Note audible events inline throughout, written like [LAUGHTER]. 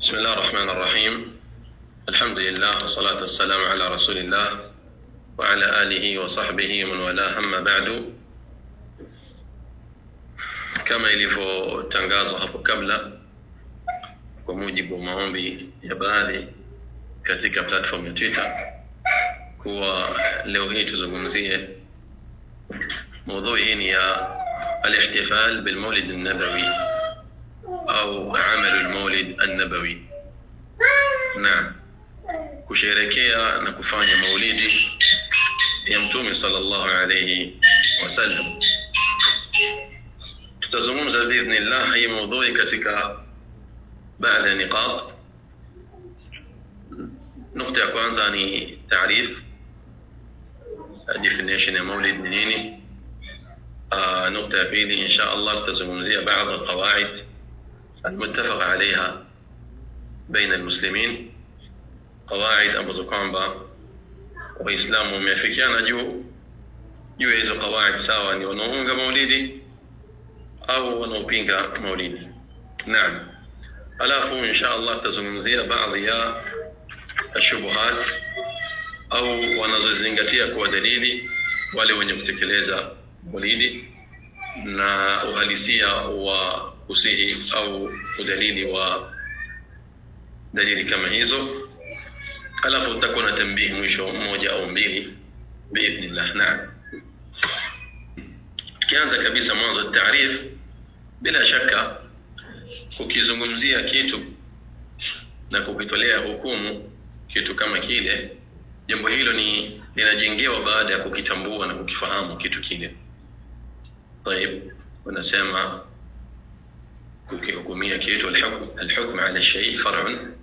بسم الله الرحمن الرحيم الحمد لله والصلاة والسلام على رسول الله وعلى آله وصحبه من ولا هم بعد كما يلفو تنغازو هفو قبل وموجب مهومبي يبالي كثيكا بلاتفورم تويتر كوا لو هي تزغمزية موضوع هنا الاحتفال بالمولد النبوي أو عمل المولد النبوي. نعم. كشركية نكفان مولدي يمتوم صلى الله عليه وسلم. تزمون بإذن الله هي موضوع كتك بعد نقاط؟ نقطة أكوان ثاني تعريف. Definition المولد منيني. آه، نقطة بيدي إن شاء الله تزمون زي بعض القواعد. المتفق عليها بين المسلمين. قواعد أبو زكامبا وإسلام وميفكيان جو يوهز قواعد سواء ونوهنغ موليدي أو ونوبينغ موليدي. نعم. ألاف إن شاء الله تزنزي بعض يا الشبهات أو ونظر ونزنزنغتيا كوا دليلي ولو نبتكليزا موليدي. na uhalisia و usihi au udalili wa dalili kama hizo alafu utakuwa na tambihi mwisho mmoja au mbili biidhnillah naam tukianza kabisa mwanzo taarif bila shaka kukizungumzia kitu na kukitolea hukumu kitu kama kile jambo hilo ni linajengewa baada ya kukitambua na kukifahamu kitu kile طيب wanasema kukihukumia kitu alhukm ala shay far'un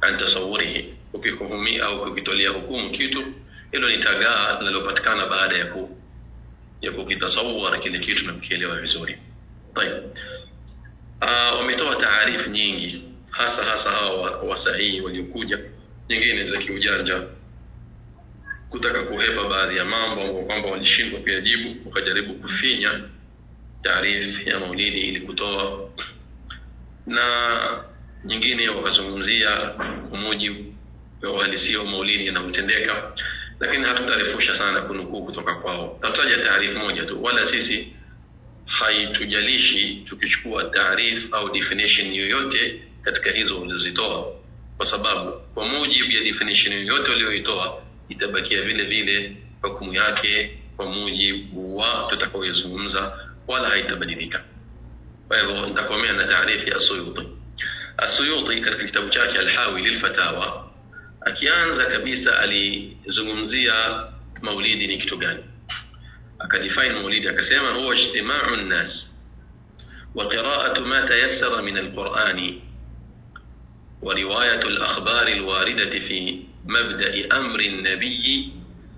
an tasawwurihi ukihukumia au kukitolea hukumu kitu hilo ni tagaa linalopatikana baada ya ku ya kukitasawwar kile kitu na kukielewa vizuri طيب uh, wametoa taarifu nyingi hasa hasa hawa wasahihi waliokuja nyingine za kiujanja kutaka kuhepa baadhi ya mambo ambayo kwamba walishindwa kuyajibu wakajaribu kufinya taarifu ya maulidi ili kutoa na nyingine wakazungumzia kwa mujibu wa uhalisia wa maulidi yanavyotendeka lakini hatutarefusha sana kunukuu kutoka kwao. Tataja taarifu moja tu wala sisi haitujalishi tukichukua taarifu au definition yoyote katika hizo ulizozitoa kwa sababu kwa mujibu ya definition yoyote walioitoa itabakia vile vile hukumu yake kwa mujibu wa tutakaoizungumza ولا هيتبدلك فيقول أنت كمان تعريفي السيوطي. السيوطي كان في كتاب شاكي الحاوي للفتاوى. أكيان ذا كبيسة ألي زممزية موليد نكتوغان. أكاديفين موليد أكسيما هو اجتماع الناس. وقراءة ما تيسر من القرآن. ورواية الأخبار الواردة في مبدأ أمر النبي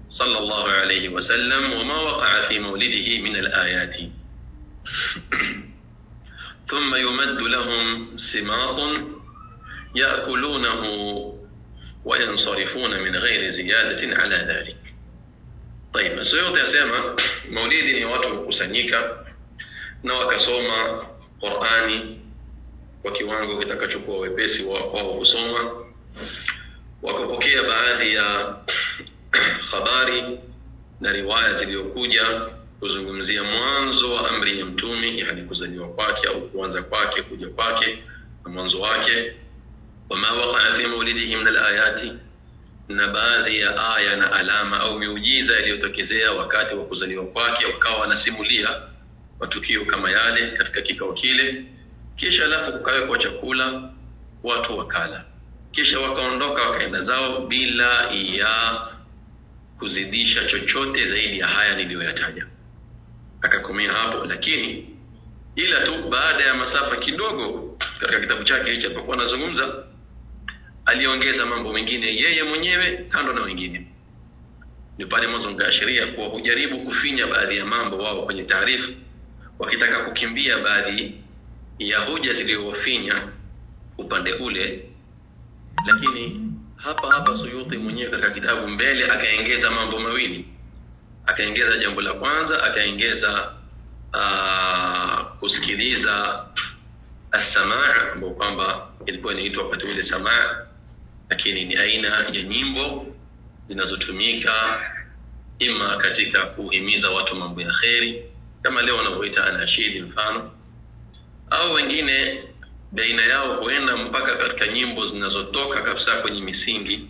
صلى الله عليه وسلم وما وقع في مولده من الآيات. ثم يمد لهم سماط يأكلونه وينصرفون من غير زيادة على ذلك طيب السيوطي يسمى مولدي ni watu kukusanyika na wakasoma Qur'ani kwa kiwango kitakachokuwa wepesi wao kusoma wakapokea baadhi ya [CLEARS THROAT] habari na riwaya zilizokuja kuzungumzia mwanzo wa amri ya mtume yani kuzaliwa kwake au kuanza kwake kuja kwake na mwanzo wake. Wama waqaa fi maulidihi min alayati na baadhi ya aya na alama au miujiza iliyotokezea wakati wa kuzaliwa kwake wakawa wanasimulia matukio kama yale katika kikao kile. Kisha alafu kukawekwa chakula watu wakala. Kisha wakaondoka wakaenda zao bila ya kuzidisha chochote zaidi ya haya niliyoyataja akakomea hapo lakini ila tu baada ya masafa kidogo katika kitabu chake hicho alipokuwa anazungumza aliongeza mambo mengine yeye mwenyewe kando na wengine. Ni pale mwanzo nikaashiria kuwa hujaribu kufinya baadhi ya mambo wao kwenye taarifa wakitaka kukimbia baadhi ya hoja zilizowafinya upande ule. Lakini hapa hapa Suyuti mwenyewe katika kitabu mbele akaongeza mambo mawili akaongeza jambo la kwanza akaongeza kusikiliza assamaa ambao kwamba ilikuwa inaitwa wakati ule samaa lakini ni aina ya nyimbo zinazotumika ima katika kuhimiza watu mambo ya kheri kama leo wanavyoita anashidi mfano. Au wengine baina yao huenda mpaka katika nyimbo zinazotoka kabisa kwenye misingi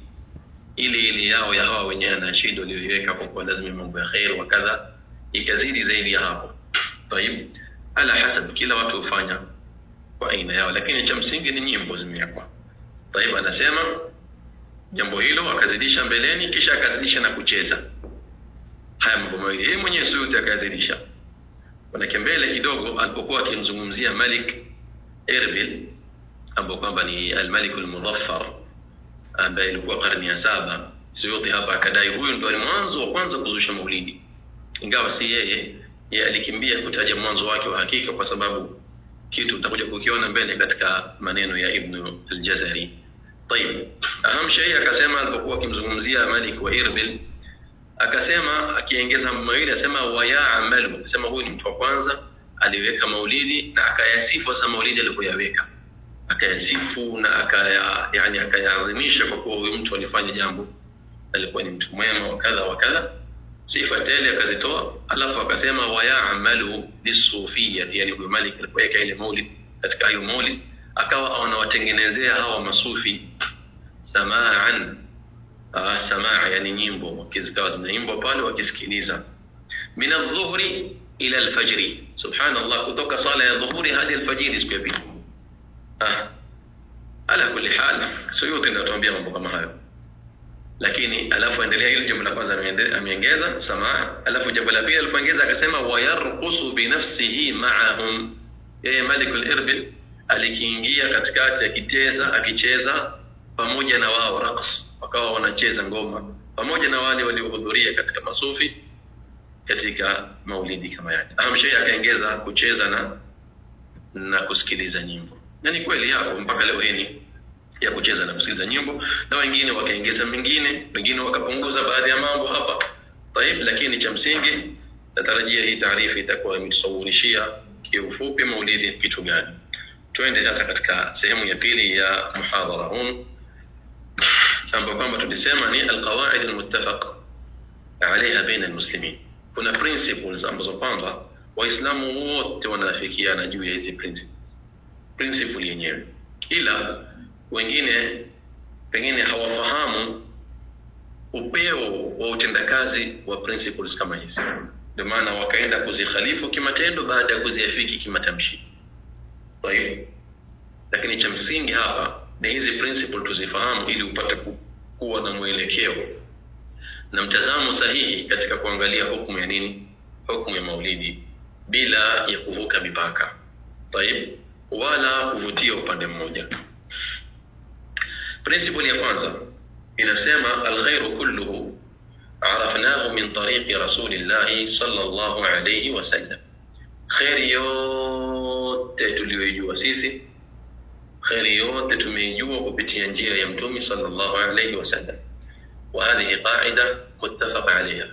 ile ile yao ya hawa wenye anashidi walioiweka kwa kuwa lazima mambo ya kheri wa kadha ikazidi zaidi ya hapo. Tayib ala hasab kila watu hufanya kwa aina yao lakini cha msingi ni nyimbo zimewekwa. Tayib anasema jambo hilo akazidisha mbeleni kisha akazidisha na kucheza. Haya mambo mawili yeye mwenyewe Suyuti akazidisha manake mbele kidogo alipokuwa akimzungumzia Malik Erbil ambao kwamba ni al-Malik al-Mudaffar ambaye ilikuwa karne ya saba Suyuti hapa akadai huyu ndo ni mwanzo wa kwanza kuzusha maulidi, ingawa si yeye. ye alikimbia kutaja mwanzo wake wa hakika, kwa sababu kitu utakuja kukiona mbele katika maneno ya Ibn al-Jazari. Tayib, aham shay akasema, alipokuwa akimzungumzia Malik wa Irbil, akasema akiongeza mawili, asema wa yaamalu, akasema huyu ni mtu wa kwanza aliweka maulidi na akayasifu sasa maulidi aliyoyaweka akayasifu na akaya yani akayaadhimisha kwa kuwa huyu mtu alifanya jambo. Alikuwa ni mtu mwema wa kadha wa kadha. Sifa tele akazitoa alafu akasema wayaamalu bisufia yani huyu Malik alipoweka ile maulid katika hiyo maulid akawa anawatengenezea hawa masufi samaan ah, samaa yani nyimbo zikawa zinaimbwa pale wakisikiliza. Min aldhuhri ila alfajri subhanallah kutoka sala ya dhuhuri hadi alfajiri siku ya pili. Ala kulli hal suyuti ndio atuambia mambo kama hayo. Lakini alafu endelea hilo jambo la kwanza ameongeza samaa alafu jambo la pili alipoongeza akasema wayarqusu binafsihi ma'ahum. Yeye malikul irbil alikiingia katikati akicheza akicheza pamoja na wao raqs. Wakawa wanacheza ngoma pamoja na wale waliohudhuria katika masufi katika maulidi kama yake. Amshay akaongeza kucheza na na kusikiliza nyimbo na ni kweli yapo mpaka leo hii ya kucheza na kusikiliza nyimbo na wengine wakaongeza mengine wengine wakapunguza baadhi ya mambo hapa taif lakini cha msingi natarajia hii taarifa itakuwa imetusawirishia kiufupi maulidi kitu gani. Twende sasa katika sehemu ya pili ya muhadhara huu. Ambapo kwamba tulisema ni alqawaid almuttafaq alaiha baina almuslimin. Kuna principles ambazo kwamba waislamu wote wanaafikiana juu ya hizi principles principle yenyewe, ila wengine pengine hawafahamu upeo wa utendakazi wa principles kama hizi, ndio maana wakaenda kuzikhalifu kimatendo baada ya kuziafiki kimatamshi. Kwa hiyo, lakini cha msingi hapa ni hizi principle tuzifahamu, ili upate kuwa na mwelekeo na mtazamo sahihi katika kuangalia hukumu ya nini, hukumu ya maulidi bila ya kuvuka mipaka. Tayeb. Wala kuvutia upande mmoja principle ya kwanza inasema alghairu kulluhu طريق رسول الله صلى الله عليه وسلم خير yote tuliyoijua sisi kheri yote tumeijua kupitia njia ya mtume sallallahu alayhi wasallam وهذه قاعدة متفق عليها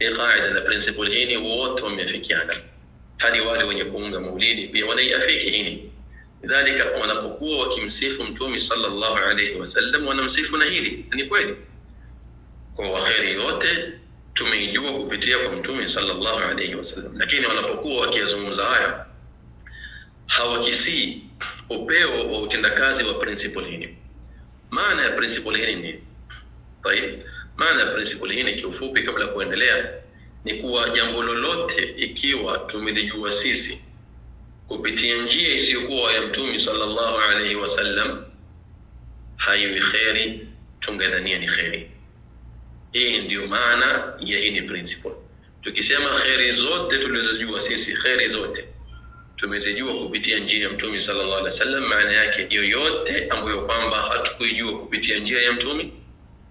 hii qaida na principle hii ni wote wameafikiana hadi wale wenye kuunga maulidi pia wanaiafiki hili Lidhalika, wanapokuwa wakimsifu Mtume sallallahu alayhi wasallam wanamsifu na hili ni kweli, kwa waheri yote tumeijua kupitia kwa Mtume sallallahu alayhi wasallam, lakini wanapokuwa wakiyazungumza haya hawakisii upeo wa utendakazi wa principle hii. Maana ya principle hii ni tayib, maana ya principle hii kiufupi, kabla ya kuendelea, ni kuwa jambo lolote ikiwa tumelijua sisi kupitia njia isiyokuwa ya mtume sallallahu alaihi wasallam haiwi kheri tungadania ni kheri. Hii ndiyo maana ya hii ni principle. Tukisema kheri zote tulizojua sisi kheri zote tumezijua kupitia njia ya mtume sallallahu alaihi wasallam maana yake yoyote ambayo kwamba hatukuijua kupitia njia ya mtume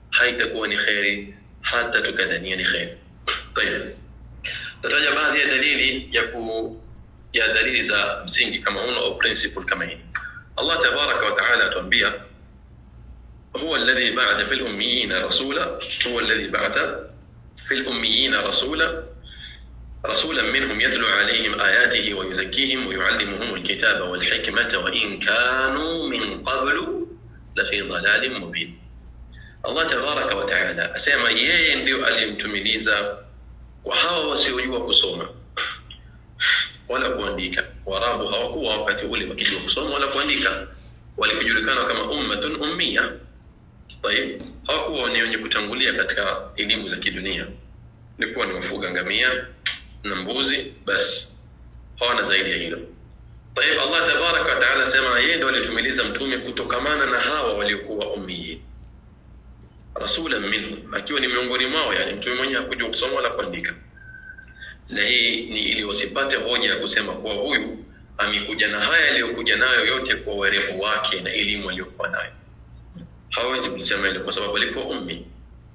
haitakuwa ni kheri hata tukadhania ni kheri. Tayeb tataja baadhi ya dalili ya ku ya dalili za msingi kama una au principle kama hii Allah tabaraka wa taala atuambia هو الذي بعث في الأميين رسولا. هو الذي بعث في الأميين رسولا. رسولا منهم يتلو عليهم آياته ويزكيهم ويعلمهم الكتاب والحكمة وإن كانوا من قبل لفي ضلال مبين. الله تبارك وتعالى. أسمى yeye ndio aliyemtumiliza kwa hawa wasiojua kusoma wala kuandika. warabu hawakuwa wakati ule wakijua kusoma wala kuandika, walikujulikana kama ummatun ummiya. Tayib, hawakuwa ni wenye kutangulia katika elimu za kidunia, ilikuwa ni wafuga ngamia na mbuzi, basi hawana zaidi ya hilo. Tayib, Allah tabaraka wa taala sema yeye ndo alitumiliza mtume kutokamana na hawa waliokuwa ummiyin, rasulan minhum, akiwa ni miongoni mwao, yani mtume mwenyewe hakujua kusoma wala kuandika na hii ni ili wasipate hoja ya kusema kuwa huyu amekuja na haya aliyokuja nayo yote kwa uerevu wake na elimu aliyokuwa nayo. Hawezi kusema hilo kwa sababu alikuwa ummi.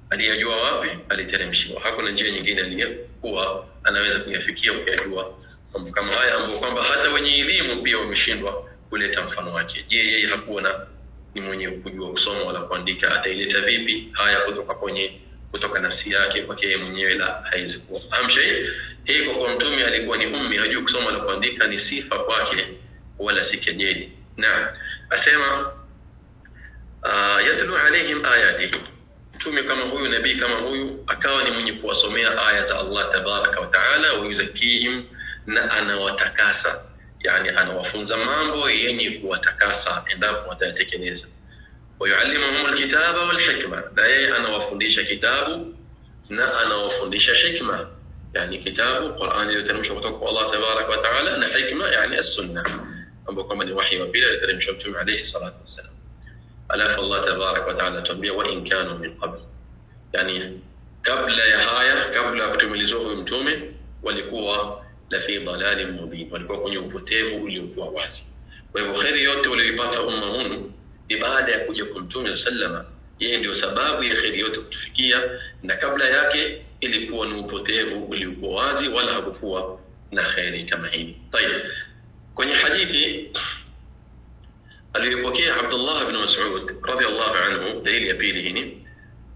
Aliyajua wapi? Aliteremshiwa. Hakuna njia nyingine aliyokuwa anaweza kuyafikia kuyajua. Mambo kama haya ambayo kwamba hata wenye elimu pia wameshindwa kuleta mfano wake. Je yeye hakuwa na ni mwenye kujua kusoma wala kuandika? Ataileta vipi haya kutoka kwenye kutoka nafsi yake kwake yeye mwenyewe la haiwezi kuwa? Amshe hii kwa kuwa mtume alikuwa ni ummi hajui kusoma na kuandika ni sifa kwake wala si kejeli naam. Asema uh, yatlu alaihim ayatihi mtume kama huyu nabii kama huyu akawa ni mwenye kuwasomea aya za Allah tabaraka wa taala wayuzakihim na anawatakasa. Yani anawafunza mambo yenye kuwatakasa endapo watayatekeleza wayuallimuhum alkitaba walhikma na yeye anawafundisha kitabu na anawafundisha hikma yani kitabu Qur'an iliyoteremshwa kutoka kwa Allah tabaraka wa taala na hikma yani as-sunna ambapo kwamba ni wahi wa pili aliyoteremshwa mtume alayhi salatu wassalam alafu Allah tabaraka wa taala tuambia wa in kanu min qabl yani kabla ya haya kabla ya kutumilizwa huyu mtume walikuwa la fi dalalin mubin walikuwa kwenye upotevu uliokuwa wazi kwa hivyo kheri yote walioipata umma hunu ni baada ya kuja kwa mtume sallama yeye ndio sababu ya kheri yote kutufikia na kabla yake ilikuwa ni upotevu uliokuwa wazi wala hakukuwa na kheri kama hii tayeb kwenye hadithi aliyopokea Abdullah ibn Mas'ud radiyallahu anhu dalili ya pili hini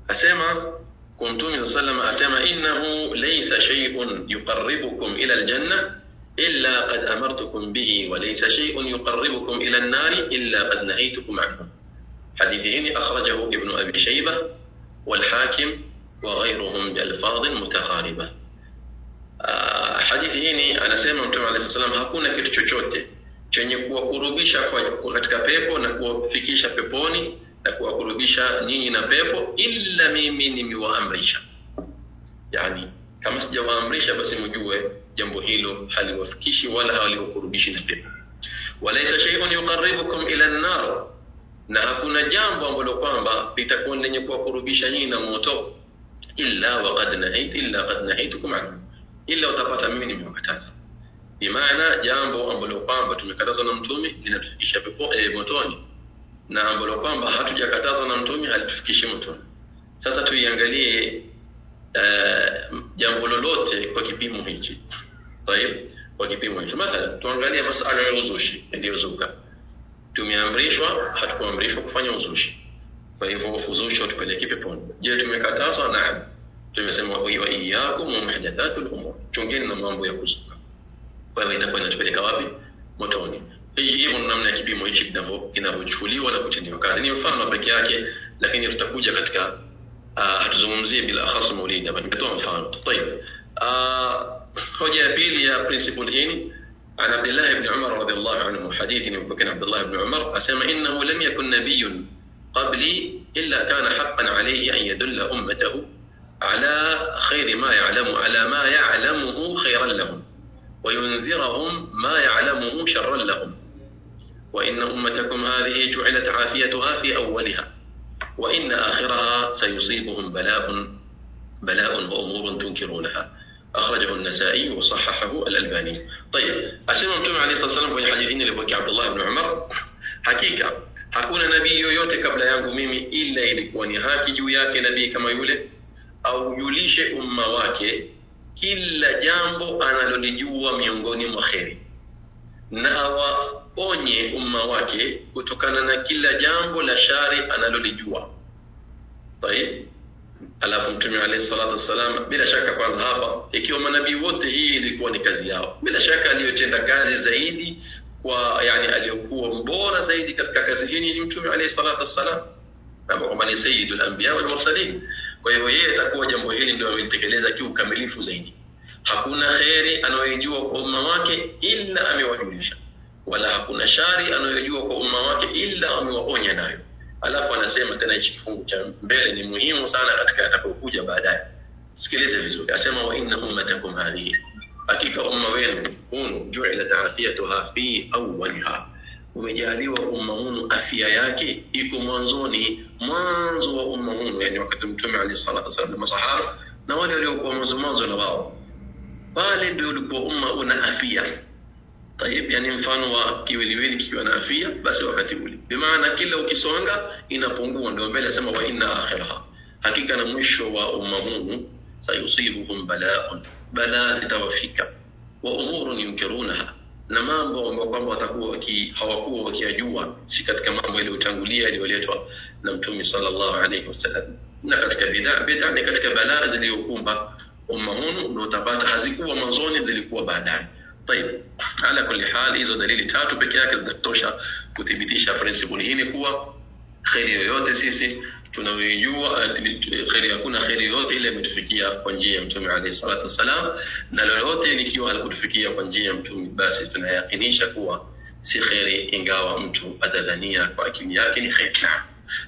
asema kwa mtume sallam asema innahu laysa shay'un yuqarribukum ila aljanna illa qad amartukum bihi wa laysa shay'un yuqarribukum ila an-nar illa qad nahaytukum anhu hadithi hini akhrajahu ibn abi shaybah والحاكم وغيرهم بألفاظ متقاربة hadithi hii anasema mtume alayhi salam hakuna kitu chochote chenye kuwakurubisha kwa katika pepo na kuwafikisha peponi na kuwakurubisha nyinyi na pepo illa mimi nimewaamrisha yani kama sijawaamrisha basi mjue jambo hilo haliwafikishi wala haliwakurubishi na pepo walaysa shay'un yuqarribukum ila an-nar na hakuna jambo ambalo kwamba litakuwa lenye kuwakurubisha nyinyi na moto illa waqad nahaytu illa qad nahaytukum anhu. Illa utapata mimi nimewakataza. Bimaana jambo ambalo kwamba tumekatazwa na mtume linatufikisha pepo e, motoni. Na ambalo kwamba hatujakatazwa na mtume halitufikishi motoni. Sasa tuiangalie uh, jambo lolote kwa kipimo hichi. Tayeb kwa kipimo hicho mathalan tuangalie masala ya uzushi iliyozuka tumeamrishwa hatukuamrishwa kufanya uzushi. Kwa hivyo uzushi utupeleke peponi. Je tumekatazwa? Naam tumesema wa iyyakum wa muhdathatul umur chungeni na mambo ya kuzuka kwa hivyo inakuwa inatupeleka wapi motoni hii hivyo namna ya kipimo hichi kinavyochukuliwa na kutendewa kazi ni mfano peke yake lakini tutakuja katika uh, hatuzungumzie bila khas maulidi hapa nimetoa mfano tayeb uh, hoja ya pili ya principle hii عن عبد الله بن عمر رضي الله عنه حديث يمكن عبد الله بن عمر أسمى إنه لم يكن نبي قبلي إلا كان حقا عليه أن يدل أمته على خير ما يعلم على ما يعلمه خيرا لهم وينذرهم ما يعلمه شرا لهم. وإن أمتكم هذه جعلت عافيتها في أولها وإن آخرها سيصيبهم بلاء بلاء وأمور تنكرونها. أخرجه النسائي وصححه الألباني. طيب أسمى متوم عليه الصلاة والسلام kwenye hadithi iliyopokea Abdullah ibn Umar hakika hakuna nabii yoyote kabla yangu mimi ila ilikuwa ni haki juu yake nabii kama aujulishe umma wake kila jambo analolijua miongoni mwa kheri. Na awaonye umma wake kutokana na kila jambo la shari analolijua. Tayib alafu mtume alayhi salatu wassalam bila shaka kwanza hapa ikiwa manabii wote hii ilikuwa ni kazi yao. Bila shaka aliyotenda kazi zaidi kwa yani aliyokuwa mbora zaidi katika kazi hii ni mtume alayhi salatu wassalam. Kwamba ni sayyidul anbiya wal mursalin kwa hivyo yeye atakuwa jambo hili ndio amelitekeleza kiukamilifu zaidi. Hakuna kheri anayojua kwa umma wake ila amewajulisha. Wala hakuna shari anayojua kwa umma wake ila amewaonya nayo. Alafu anasema tena hichi kifungu cha mbele ni muhimu sana katika yatakayokuja baadaye. Sikilize vizuri. Asema wa inna ummatakum hadhihi. Hakika umma wenu hunu juilat afiyatuha fi awwaliha umejaliwa umma hunu afya yake iko mwanzoni mwanzo wa umma hunu yani wakati mtume alayhi salatu wasallam masahaba na wale waliokuwa mwanzo mwanzo na wao pale ndio ulikuwa umma una afya tayib yani mfano wa kiwiliwili kikiwa na afya basi wakati ule bimaana kila ukisonga inapungua ndio mbele sema wa inna akhiraha hakika na mwisho wa umma huu sayusibuhum bala'un balaa zitawafika wa umurun yunkirunaha na mambo ambayo kwamba watakuwa waki, hawakuwa wakiyajua si katika mambo yaliyotangulia yaliyoletwa na mtume sallallahu alaihi wasallam na katika bid'a bid'a ni katika balaa ziliyokumba umma huu ndio utapata hazikuwa mwanzoni zilikuwa baadaye طيب على كل حال hizo dalili tatu peke yake zinatosha kuthibitisha principle hii ni kuwa kheri yoyote sisi tunayoijua kheri hakuna kheri yoyote ile imetufikia kwa njia ya mtume alayhi salatu wassalam na lolote likiwa halikutufikia kwa njia ya mtume basi tunayakinisha kuwa si kheri ingawa mtu atadhania kwa akili yake ni kheri naam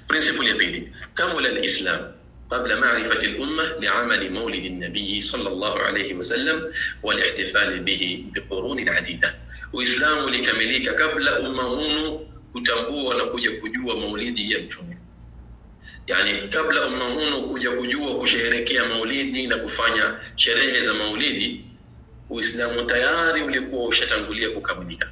principle ya pili kamula alislam قبل معرفة الأمة لعمل مولد النبي صلى الله عليه وسلم والاحتفال به بقرون عديدة وإسلام لكمليك قبل أمهون kutambua na kuja kujua maulidi ya mtume Yani kabla umma hunu kuja kujua kusherehekea maulidi na kufanya sherehe za maulidi uislamu tayari ulikuwa ushatangulia kukamilika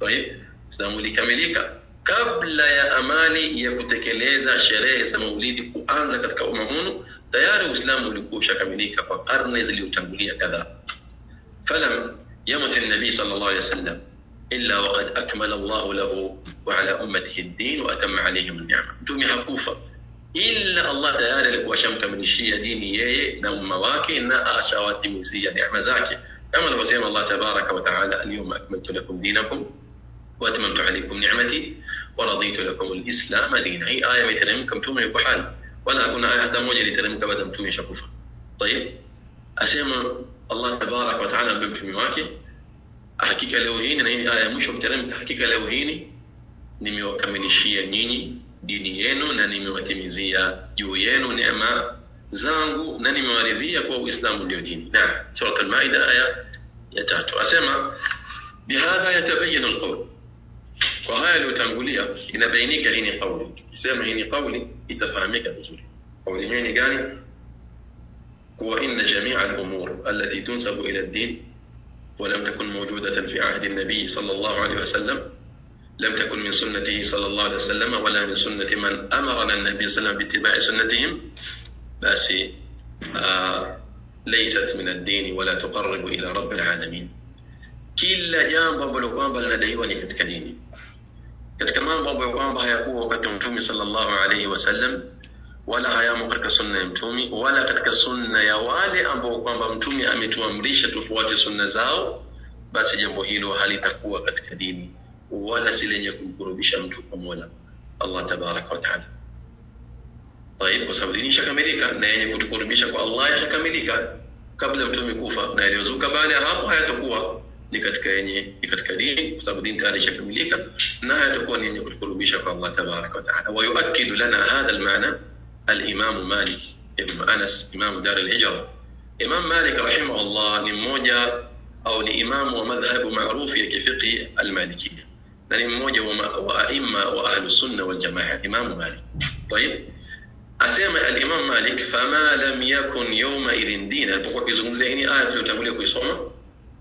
uislamu ulikamilika kabla ya amali ya kutekeleza sherehe za maulidi kuanza katika umma hunu tayari uislamu ulikuwa ushakamilika kwa karne zilizotangulia kadhaa falam nabii sallallahu alaihi wasallam illa waqad akmala Allah lahu wa ala ummatihi ad-din wa atamma alayhim an-ni'ma mtume hakufa إلا الله تعالى لك وشمك من الشيء ديني إيه، يي نم واكي إن أشوات ميزية نعمة زاكي كما نعم لو الله تبارك وتعالى اليوم أكملت لكم دينكم وأتممت عليكم نعمتي ورضيت لكم الإسلام دينا أي آية مثلا منكم تومي بحال ولا أكون آية حتى موجة لتنمك بدم تومي شكوفا. طيب. أسيما الله تبارك وتعالى بك في مواكي. أحكيك لوهيني نعين آية مش مترمك أحكيك لوهيني. نمي وكمل الشيء نيني dini yenu na nimewatimizia juu yenu neema zangu na nimewaridhia kwa uislamu ndio dini naam sura al-maida aya ya tatu asema bihadha yatabayanu alqawl kwa haya yaliyotangulia inabainika hii ni kauli kisema hii ni kauli itafahamika vizuri kauli hii ni gani kuwa inna jamia al-umur allati tunsabu ila ad-din ولم تكن موجودة في عهد النبي صلى الله عليه وسلم لم تكن من سنته صلى الله عليه وسلم ولا من سنة من أمرنا النبي صلى الله عليه وسلم باتباع سنتهم. بس آه، ليست من الدين ولا تقرب إلى رب العالمين. كلا جام باب الوقام بل ندهيواني فتكليني كتكمان باب الوقام بها يقوه كتنفومي صلى الله عليه وسلم. ولا هيا مقرك سنة يمتومي ولا كتك سنة يوالي أم باب الوقام بمتومي أمتوام ريشة وفوات سنة زاو. بس جمبوهيلو هل تقوى كتكليني ولا سيلين يكون كروبيشا متوكم ولا الله تبارك وتعالى. طيب وسبب ديني شك أمريكا نين يكون كروبيشا كو الله يشكا مليكا. قبل أن تومي كوفا نين يزوك بعد هم هاي تقوى نكت كيني نكت كدين وسبب دين كاني شك أمريكا نها تقوى نين يكون كروبيشا كو الله تبارك وتعالى. ويؤكد لنا هذا المعنى. الإمام مالك ابن أنس إمام دار الهجرة. إمام مالك رحمه الله من أو لإمام ومذهب معروف في فقه المالكية. na ni mmoja wa aima wa ahlu sunna wal jamaa Imam Malik. tayib asema al-Imam Malik, fama lam yakun yawma idhin dina, alipokuwa akizungumzia hii aya tuliyotangulia kuisoma,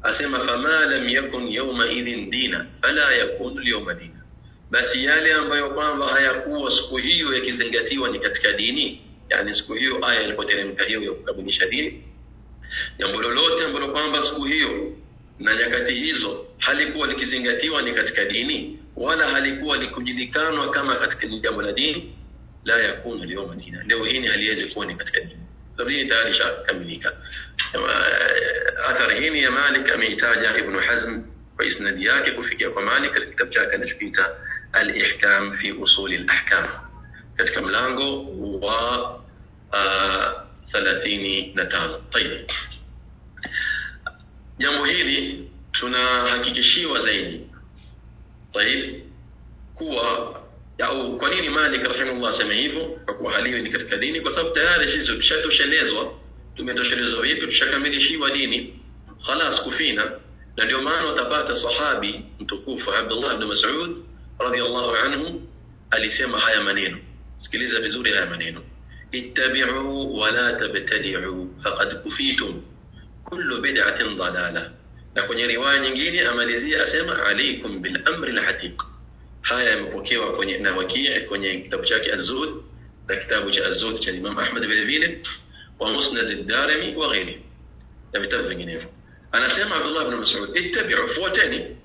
asema fama lam yakun yawma idhin dina fala yakunu al-yawma dina, basi yale ambayo kwamba hayakuwa siku hiyo yakizingatiwa ni katika dini, yani siku hiyo aya ilipoteremka hiyo ya kukamilisha dini, jambo lolote ambalo kwamba siku hiyo na nyakati hizo halikuwa likizingatiwa ni katika dini wala halikuwa likujulikanwa kama katika jambo la dini la yakunu alyawma dina leo hii haliwezi kuwa ni katika dini sababu dini tayari ishakamilika athari hii ya Malik ameitaja Ibn Hazm kwa isnadi yake kufikia kwa Malik katika kitabu chake anachokiita al-ihkam fi usul al-ahkam katika mlango wa thelathini na tano tayib jambo hili tunahakikishiwa zaidi tayib kuwa au kwa nini Malik rahimahullah aseme hivyo kwa kuwa haliyo ni katika dini kwa sababu tayari sisi tushatoshelezwa tumetoshelezwa vipi tushakamilishiwa dini khalas kufina na ndio maana utapata sahabi mtukufu Abdullah ibn Mas'ud radiyallahu anhu alisema haya maneno sikiliza vizuri haya maneno ittabi'u wa la tabtadi'u faqad kufitum كل بدعة ضلالة. لكن رواية نجيني أماليزية أسمى عليكم بالأمر الحتيق هاي مبوكي وكوني أنا وكي كوني كتاب شاكي الزود كتاب شاكي الزود كان الإمام أحمد بن فيلم ومسند الدارمي وغيره كتاب بنجيني أنا أسمى عبد الله بن مسعود اتبعوا فوتاني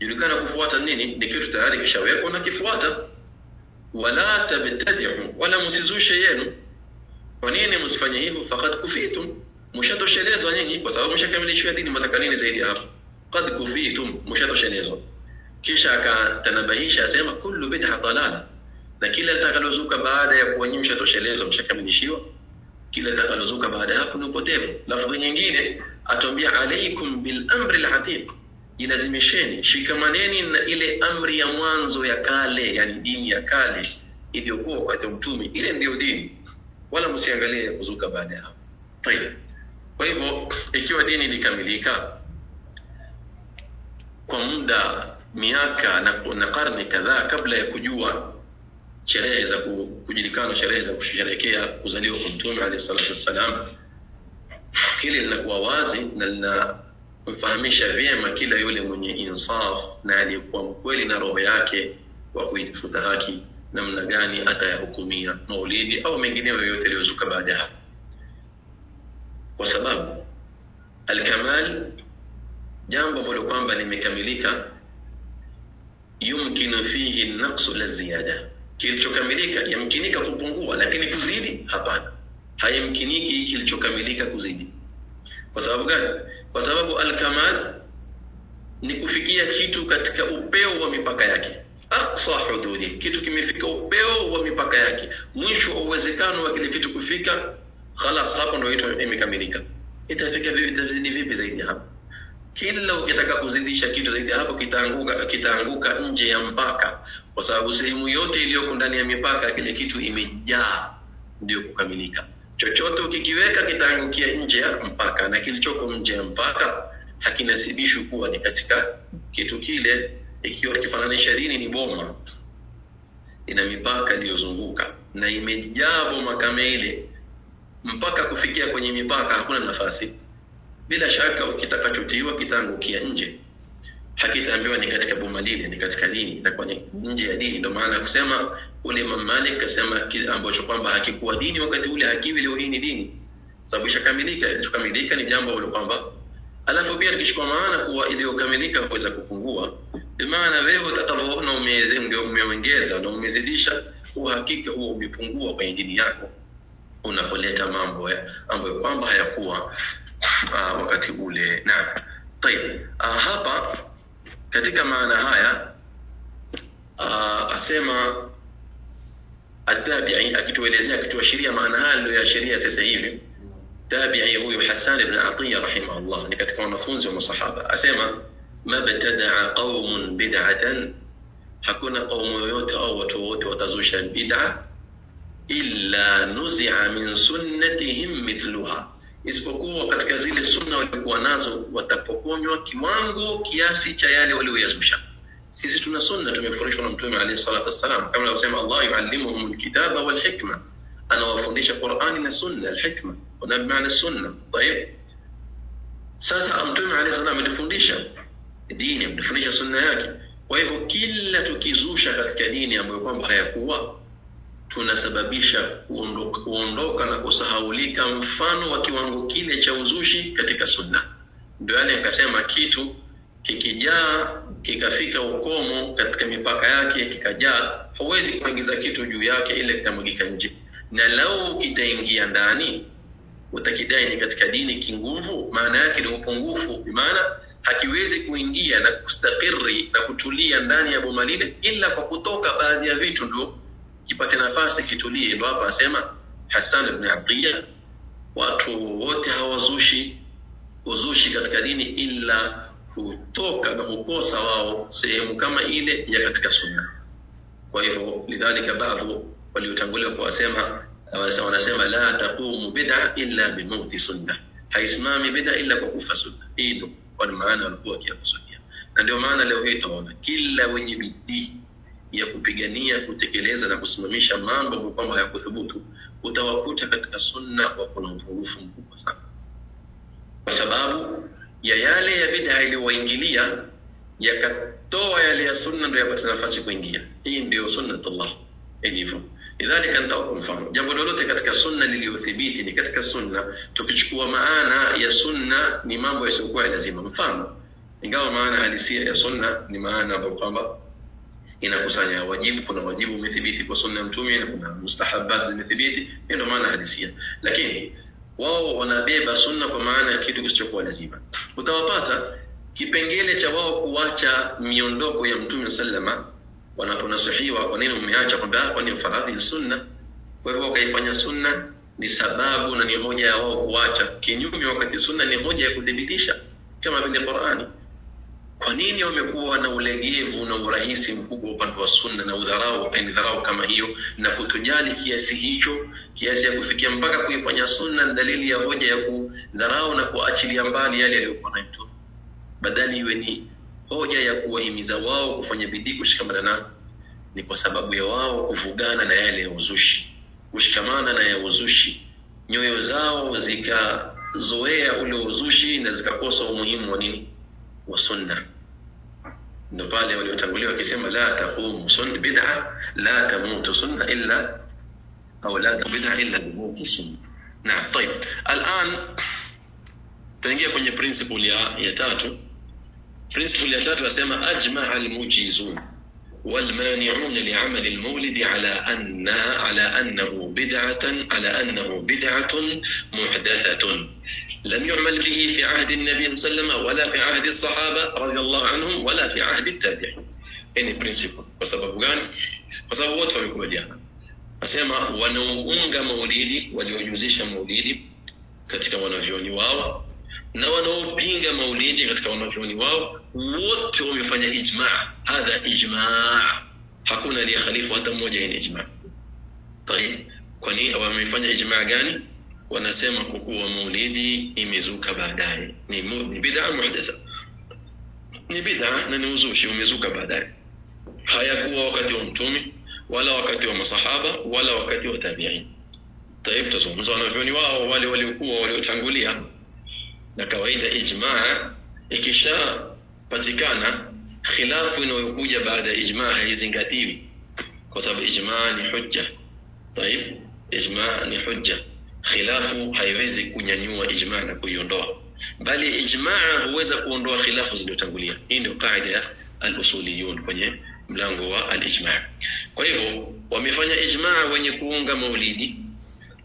يلو كان كفواتا نيني نكير تهالك شاويك ونا كفواتا ولا تبتدعوا ولا مسيزو شيئا ونيني مسفنيه فقد كفيتم mshatoshelezwa nyinyi kwa sababu mshakamilishiwa dini mtaka nini zaidi hapo? Qad kufitum mshatoshelezwa kisha akatanabahisha asema kullu bid'a dalala na kila litakalozuka baada ya kuwa nyinyi mshatoshelezwa mshakamilishiwa kila litakalozuka baada hapo ni upotevu. Lafdhi nyingine atuambia alaikum bil amri al atiq ilazimisheni shikamaneni na ile amri ya mwanzo ya kale yani dini ya kale iliyokuwa wakati wa mtume. Ile ndiyo dini. Wala msiangalie kuzuka baada ya hapo. Tayeb kwa hivyo ikiwa dini ilikamilika kwa muda miaka na, na karne kadhaa kabla ya kujua sherehe za kujulikana sherehe za kusherekea kuzaliwa kwa mtume alayhi salatu wassalam hili linakuwa wazi na linamfahamisha vyema kila yule mwenye insaf na aliyekuwa mkweli na roho yake wa kuitafuta haki namna gani atayahukumia maulidi au mengineyo yoyote yaliyozuka baada ya kwa sababu alkamal jambo ambalo kwamba limekamilika yumkinu fihi naqsu la ziyada. Kilichokamilika yamkinika kupungua lakini kuzidi hapana. Hayamkiniki kilichokamilika kuzidi. Kwa sababu gani? Kwa sababu alkamal ni kufikia kitu katika upeo wa mipaka yake. Aqsa hududi kitu kimefika upeo wa mipaka yake. Mwisho wa uwezekano wa kile kitu kufika khalas hapo ndio ito imekamilika. Itafika vipi itazidi vipi zaidi hapo? Kila ukitaka kuzidisha kitu zaidi hapo kitaanguka kitaanguka nje ya mpaka. Kwa sababu sehemu yote iliyoko ndani ya mipaka kile kitu imejaa ndio kukamilika. Chochote ukikiweka kitaangukia nje ya mpaka. Na kilichoko nje ya mpaka hakinasibishwi kuwa ni katika kitu kile. Ikiwa kifananisha dini ni boma. Ina mipaka iliyozunguka. Na imejaa boma kama ile mpaka kufikia kwenye mipaka hakuna nafasi. Bila shaka kitakachotiwa kitaangukia nje. Hakitaambiwa ni katika boma lile ni katika dini itakuwa ni nje ya dini. Ndio maana kusema ule Imam kasema ambacho kwamba hakikuwa dini wakati ule hakiwi leo hii ni dini. Sababu ishakamilika ilichokamilika ni jambo ambalo kwamba alafu pia tukichukua maana kuwa iliyokamilika kuweza kupungua. Maana wewe utakavyoona umeongeza na umezidisha uhakika huo umepungua kwenye dini yako unapoleta mambo ya ambayo kwamba hayakuwa uh, wakati ule na طيب uh, hapa katika maana haya uh, asema atabi'i akituelezea akituashiria maana haya aliyoashiria sasa hivi tabi'i huyu Hassan ibn Atiyya rahimahullah ni katika wanafunzi wa masahaba asema mabtada'a qaumun bid'atan hakuna qaumu yoyote au watu wote watazusha bid'a illa nuzi'a min sunnatihim mithluha isipokuwa katika zile sunna walikuwa nazo watapokonywa kiwango kiasi cha yale walioyazusha sisi tuna sunna tumefundishwa na mtume alayhi salatu wassalam kama anavyosema Allah yuallimuhum alkitaba wal hikma anawafundisha Qur'ani na sunna alhikma na maana sunna طيب sasa mtume alayhi salam alifundisha dini alifundisha sunna yake kwa hivyo kila tukizusha katika dini ambayo kwamba hayakuwa tunasababisha kuondoka, kuondoka na kusahaulika mfano wa kiwango kile cha uzushi katika sunna. Ndio yale akasema kitu kikijaa kikafika ukomo katika mipaka yake kikajaa huwezi kuingiza kitu juu yake ile kitamwagika nje. Na lau kitaingia ndani utakidai ni katika dini kinguvu maana yake ni upungufu. Maana hakiwezi kuingia na kustakiri na kutulia ndani ya boma lile ila kwa kutoka baadhi ya vitu ndo kipate nafasi kitulie ndo hapa asema hasan ibn atiya watu wote hawazushi uzushi katika dini ila hutoka na hukosa wao sehemu kama ile ya katika sunna. Kwa hivyo lidhalika baadhi waliotangulia kwa wasema wanasema la taqumu bid'a illa bimauti sunna haisimami bid'a illa kwa kufa sunna. Hii ndo kwa maana walikuwa wakiakusudia, na ndio maana leo hii tunaona kila wenye bidii ya kupigania kutekeleza na kusimamisha mambo ambayo kwamba hayakuthubutu utawakuta katika sunna wako na upungufu mkubwa sana. Kwa sababu ya yale ya bid'a iliyowaingilia yakatoa yale ya sunna ndio yapata nafasi kuingia. Hii ndio sunnatullah. Ilivyo lidhalika nitawapa mfano. Jambo lolote katika sunna liliyothibiti ni katika sunna. Tukichukua maana ya sunna ni mambo yasiyokuwa ya lazima. Mfano ingawa maana halisia ya sunna ni maana ambayo kwamba inakusanya wajibu kuna wajibu umethibiti kwa sunna ya mtume na kuna mustahabat zimethibiti. Ndio maana hadithia. Lakini wao wanabeba sunna kwa maana ya kitu kisichokuwa lazima. Utawapata kipengele cha wao kuacha miondoko ya mtume sallama wanaponasihiwa kwa nini umeacha kwamba kwani faradhi ni sunna? Kwa hivyo wakaifanya sunna ni sababu na ni hoja ya wao kuacha. Kinyume wakati sunna ni hoja ya kuthibitisha kama vile qurani kwa nini wamekuwa na ulegevu na urahisi mkubwa upande wa sunna na udharau dharau kama hiyo na kutojali kiasi hicho kiasi ya kufikia mpaka kuifanya sunna ni dalili ya hoja ya kudharau na kuachilia mbali yale yaliyokuwa na mtume badali iwe ni hoja ya kuwahimiza wao kufanya bidii kushikamana na ni kwa sababu ya wao kuvugana na yale ya uzushi. Kushikamana na ya uzushi. Nyoyo zao zikazoea ule uzushi na zikakosa umuhimu wa nini sunna ndo pale waliotangulia wakisema la taqumu sunna bid'a la tamutu sunna illa au la bid'a illa bimuti sunna naam طيب الان tuingia kwenye principle ya ya tatu principle ya tatu nasema ajma almujizun والمانعون لعمل المولد على أنها على أنه بدعة على أنه بدعة محدثة لم يعمل به في عهد النبي صلى الله عليه وسلم ولا في عهد الصحابة رضي الله عنهم ولا في عهد التابعين. إني برينسيبل وسبب كان وسبب وطفا بكم ديانا أسيما ونوونغ موليدي وليوجوزيش موليدي كتك ونوجوني واو na wanaopinga maulidi katika wanavyoni wao wote wamefanya ijma. Hadha ijma. Hakuna aliyekhalifu hata mmoja ijma. Tayeb kwa nini wamefanya ijma gani? Wanasema kukuwa maulidi imezuka baadaye ni, ni bid'a muhdatha ni bid'a na ni uzushi umezuka baadaye hayakuwa wakati wa mtume wala wakati wa masahaba wala wakati wa tabi'in tayib tazungumza wanavyoni wao wale waliokuwa waliotangulia na kawaida ijmaa ikishapatikana khilafu inayokuja baada ya ijmaa haizingatiwi kwa sababu ijmaa ni hujja taib ijmaa ni hujja khilafu haiwezi kunyanyua ijmaa na kuiondoa. Bali ijmaa huweza kuondoa khilafu zilizotangulia. Hii ndio kaida ya al-usuliyun kwenye mlango wa al-ijmaa kwa hivyo wamefanya ijmaa wenye kuunga maulidi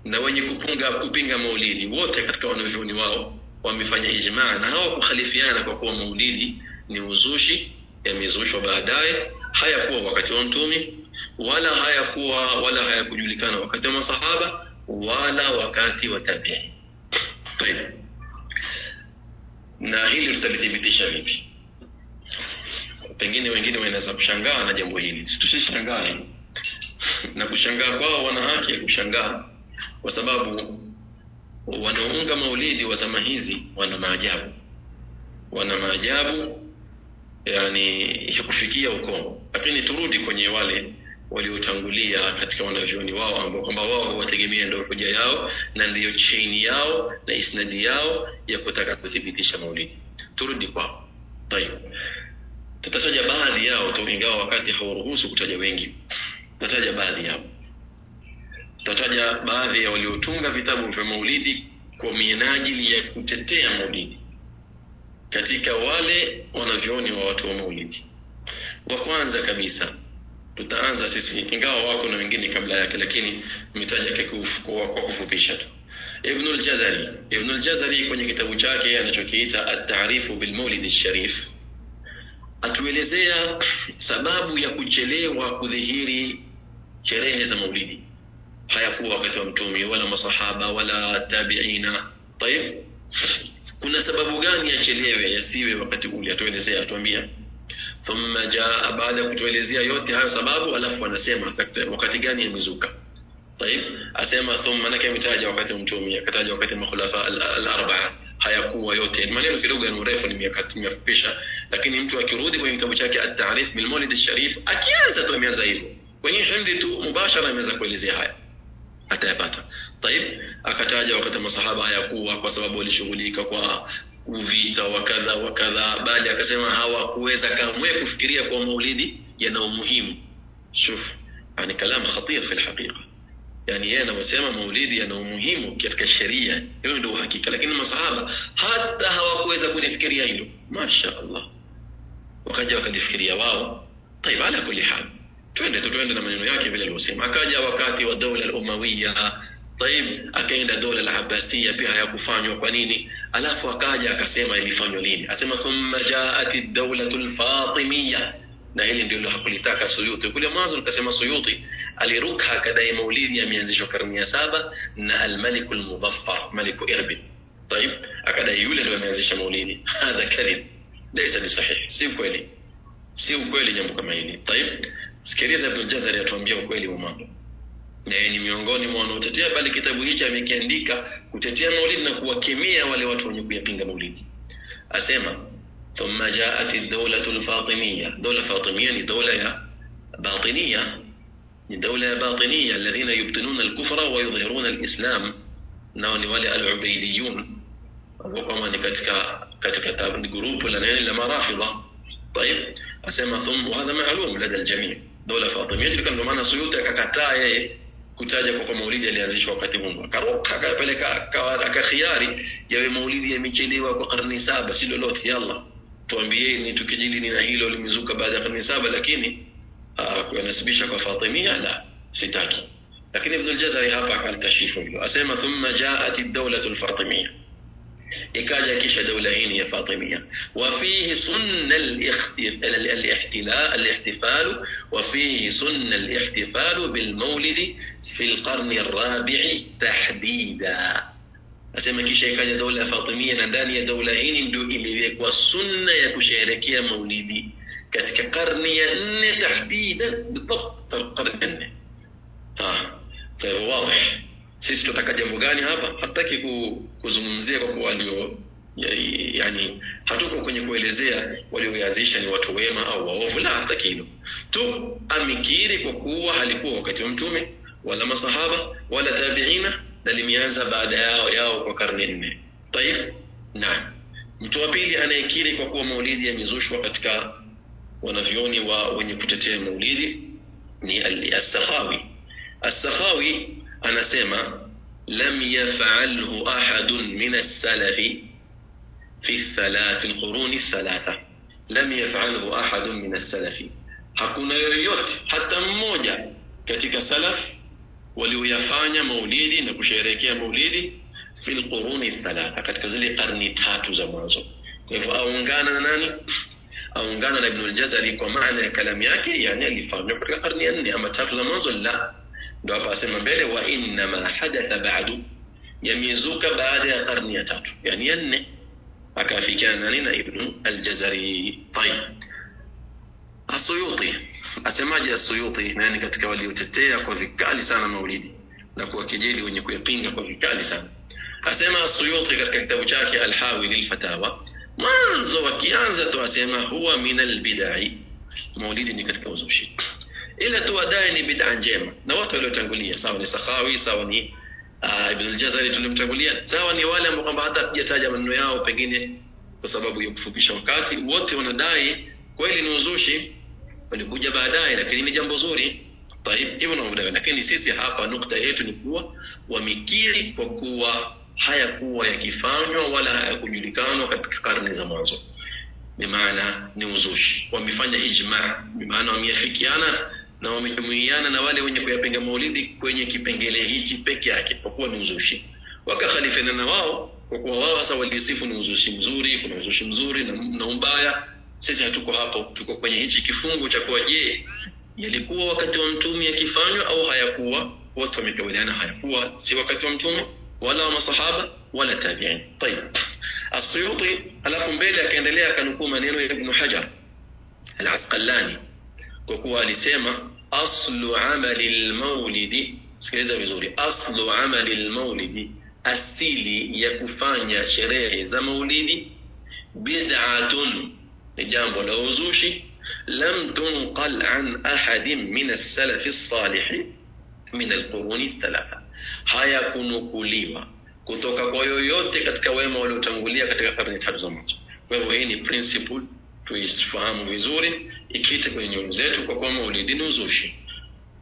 na wenye kupunga kupinga maulidi. Wote katika wanavyoni wao wamefanya ijmaa na hawakukhalifiana kwa kuwa maulidi ni uzushi yamezushwa baadaye hayakuwa wakati wa mtume wala hayakuwa wala hayakujulikana wakati wa masahaba wala wakati wa tabii. Na hili tutalithibitisha vipi? Pengine wengine wanaweza kushangaa na jambo hili, situsishangae na kushangaa kwao, wana haki ya kushangaa kwa sababu wanaounga maulidi wa zama hizi wana maajabu, wana maajabu yani ya kufikia ukomo. Lakini turudi kwenye wale waliotangulia katika wanavyoni wao ambao kwamba wao wategemea ndio hoja yao na ndiyo chaini yao na isnadi yao ya kutaka kuthibitisha maulidi. Turudi kwao. Tayib tutataja baadhi yao tu ingawa wakati hauruhusu kutaja wengi. Tutataja baadhi yao. Tutataja baadhi ya waliotunga vitabu vya maulidi kwa minajili ya kutetea maulidi. Katika wale wanavyoni wa watu wa maulidi. Wa kwanza kabisa tutaanza sisi ingawa wako na wengine kabla yake lakini nimetaja kwa kufupisha tu. Ibn al-jazari ibn al-jazari kwenye kitabu chake anachokiita at-ta'rifu bil mawlid sharif atuelezea sababu ya kuchelewa kudhihiri sherehe za maulidi. Hayakuwa wakati wa mtume wala masahaba wala tabiina. Tayeb, kuna sababu gani yachelewe yasiwe wakati ule? Atuelezea atuambia thumma jaa baada ya kutuelezea yote hayo sababu alafu anasema wakati gani yamezuka طيب asema thumma manake ametaja wakati wa mtume akataja wakati makhulafa al-arba'a hayakuwa yote maneno kidogo ni urefu nimefupisha lakini mtu akirudi kwenye kitabu chake at-ta'rif bil maulid al-sharif akianza tu ameanza hivyo kwenye hindi tu mubashara ameanza kuelezea haya atayapata طيب akataja wakati masahaba hayakuwa kwa sababu walishughulika kwa vita wa kadha wa kadha bali akasema hawakuweza kamwe kufikiria kwa maulidi yana umuhimu shuf yani kalam khatir fi alhaqiqa yani yeye anasema maulidi yana umuhimu katika sheria hiyo ndio uhakika lakini masahaba hata hawakuweza kulifikiria hilo masha Allah wakaja wakalifikiria wao طيب على كل حال twende tu twende na maneno yake vile alivyosema akaja wakati wa dola al-umawiya طيب أكيد دول العباسية بها يا يكفاني وقنيني ألاف وكاجا كسيما يلفاني وليني أسيما ثم جاءت الدولة الفاطمية نهيل ندير له حقولي تاكا سيوطي كل ما أظن كسيما سيوطي ألي ركها كداي موليد يميان زيشو كرمية سابة نا الملك المظفر ملك إربن طيب أكدا يولد ويميان زيشة موليني هذا كذب ليس بصحيح سيو كويلي سيو كويلي جمو كمايني طيب سكريزة ابن الجزر يتوانبيه كويلي ومانو yeye ni miongoni mwa wanaotetea bali kitabu hichi amekiandika kutetea maulidi na kuwakemea wale watu wenye kuyapinga maulidi asema ثم جاءت الدولة الفاطمية دولة فاطمية دولة باطنية دولة باطنية الذين يبطنون الكفر ويظهرون الإسلام ناوني wale العبيديون وكما katika katika جروب ولا لما رافضة طيب asema ثم وهذا معلوم لدى الجميع دولة فاطمية ndio kama maana Suyuti akakataa yeye kutaja kwa maulidi yalianzishwa wakati huo. Akaruka akapeleka akakhiari yawe maulidi yamechelewa kwa karne saba si lolote. Yalla tuambieni tukijili na hilo limezuka baada ya karne saba lakini kuyanasibisha kwa Fatimia la sitaki. Lakini Ibn al-Jazari hapa akalikashifu hilo. Asema thumma jaat ad-dawlatu al-fatimiyya إكاجا كيش دولين هي فاطمية. وفيه سن الاحتلاء الاحتفال وفيه سن الاحتفال بالمولد في القرن الرابع تحديدا. أسمى كيش إكاجا دولة فاطمية ندانية دولين دو إليك والسنة يكشاركية مولدي. كتك قرنية تحديدا بالضبط القرن. آه طيب واضح. Sisi tutaka jambo gani hapa? Hataki kuzungumzia kwa kuwa walio yani hatuko kwenye kuelezea walioanzisha ni watu wema au waovu. La hataki hilo. Tu amekiri kwa kuwa halikuwa wakati wa mtume wala masahaba wala tabiina na limeanza baada yao yao kwa karne nne. Tayib na. Mtu wa pili anayekiri kwa kuwa maulidi yamezushwa katika wanavyoni wa wenye kutetea maulidi ni al-Sakhawi as-Sakhawi anasema lam yaf'alhu ahadun min as-salafi fi thalath al-qurun ath-thalatha lam yaf'alhu ahadun min as-salafi hakuna yoyote hata mmoja katika salaf walioyafanya maulidi na kusherehekea maulidi fi al-qurun ath-thalatha katika zile karni tatu za mwanzo kwa hivyo aungana na nani aungana na Ibn al-Jazari kwa maana ya kalamu yake yani alifanywa katika karni ya nne ama tatu za mwanzo la ndio hapa asema mbele wa inna ma hadatha ba'du yamezuka baada ya karni ya tatu yani ya nne akafikiana nani na Ibn al-Jazari طيب Asuyuti asemaje Asuyuti nani katika waliotetea kwa vikali sana maulidi na kuwakejeli wenye kuyapinga kwa vikali sana asema Asuyuti katika kitabu chake Al-Hawi lil-Fatawa mwanzo wakianza tu asema huwa min albidai maulidi ni katika uzushi ila tu wadai ni bid'a njema na watu waliotangulia sawa ni Sakhawi sawa ni uh, Ibn al-Jazari tulimtangulia sawa ni wale ambao kwamba hata hatujataja maneno yao pengine kwa sababu ya kufupisha wakati wote wanadai kweli ni uzushi walikuja baadaye lakini ni jambo zuri طيب hivyo na lakini sisi hapa nukta yetu ni kuwa wamekiri kwa kuwa hayakuwa yakifanywa wala hayakujulikanwa katika karne za mwanzo bimaana ni uzushi wamefanya ijma bimaana wameafikiana na wamejumuiana na wale wenye kuyapinga maulidi kwenye kipengele hiki peke yake kwa kuwa ni uzushi wakakhalifiana na wao kwa kuwa wao sasa walisifu ni uzushi mzuri kuna uzushi mzuri na, na umbaya sisi hatuko hapo tuko kwenye hichi kifungu cha kuwa je yalikuwa wakati wa mtume yakifanywa au hayakuwa wote wamekubaliana hayakuwa si wakati wa mtume wala wa masahaba wala tabiin tayib السيوطي alafu mbele akaendelea akanukuu maneno ya ibnu hajar alasqalani Kwa kuwa alisema aslu amali lmaulidi sikiliza vizuri aslu amali lmaulidi asili ya kufanya sherehe za maulidi bid'atun ni jambo la uzushi lam tunqal an ahadin min as-salaf as-salih min al-quruni thalatha hayakunukuliwa kutoka kwa yoyote katika wema waliotangulia katika karne tatu za mwanzo kwa hivyo hii ni principle tuifahamu vizuri ikite kwenye nyoyo zetu kwa kwamba ulidini ni uzushi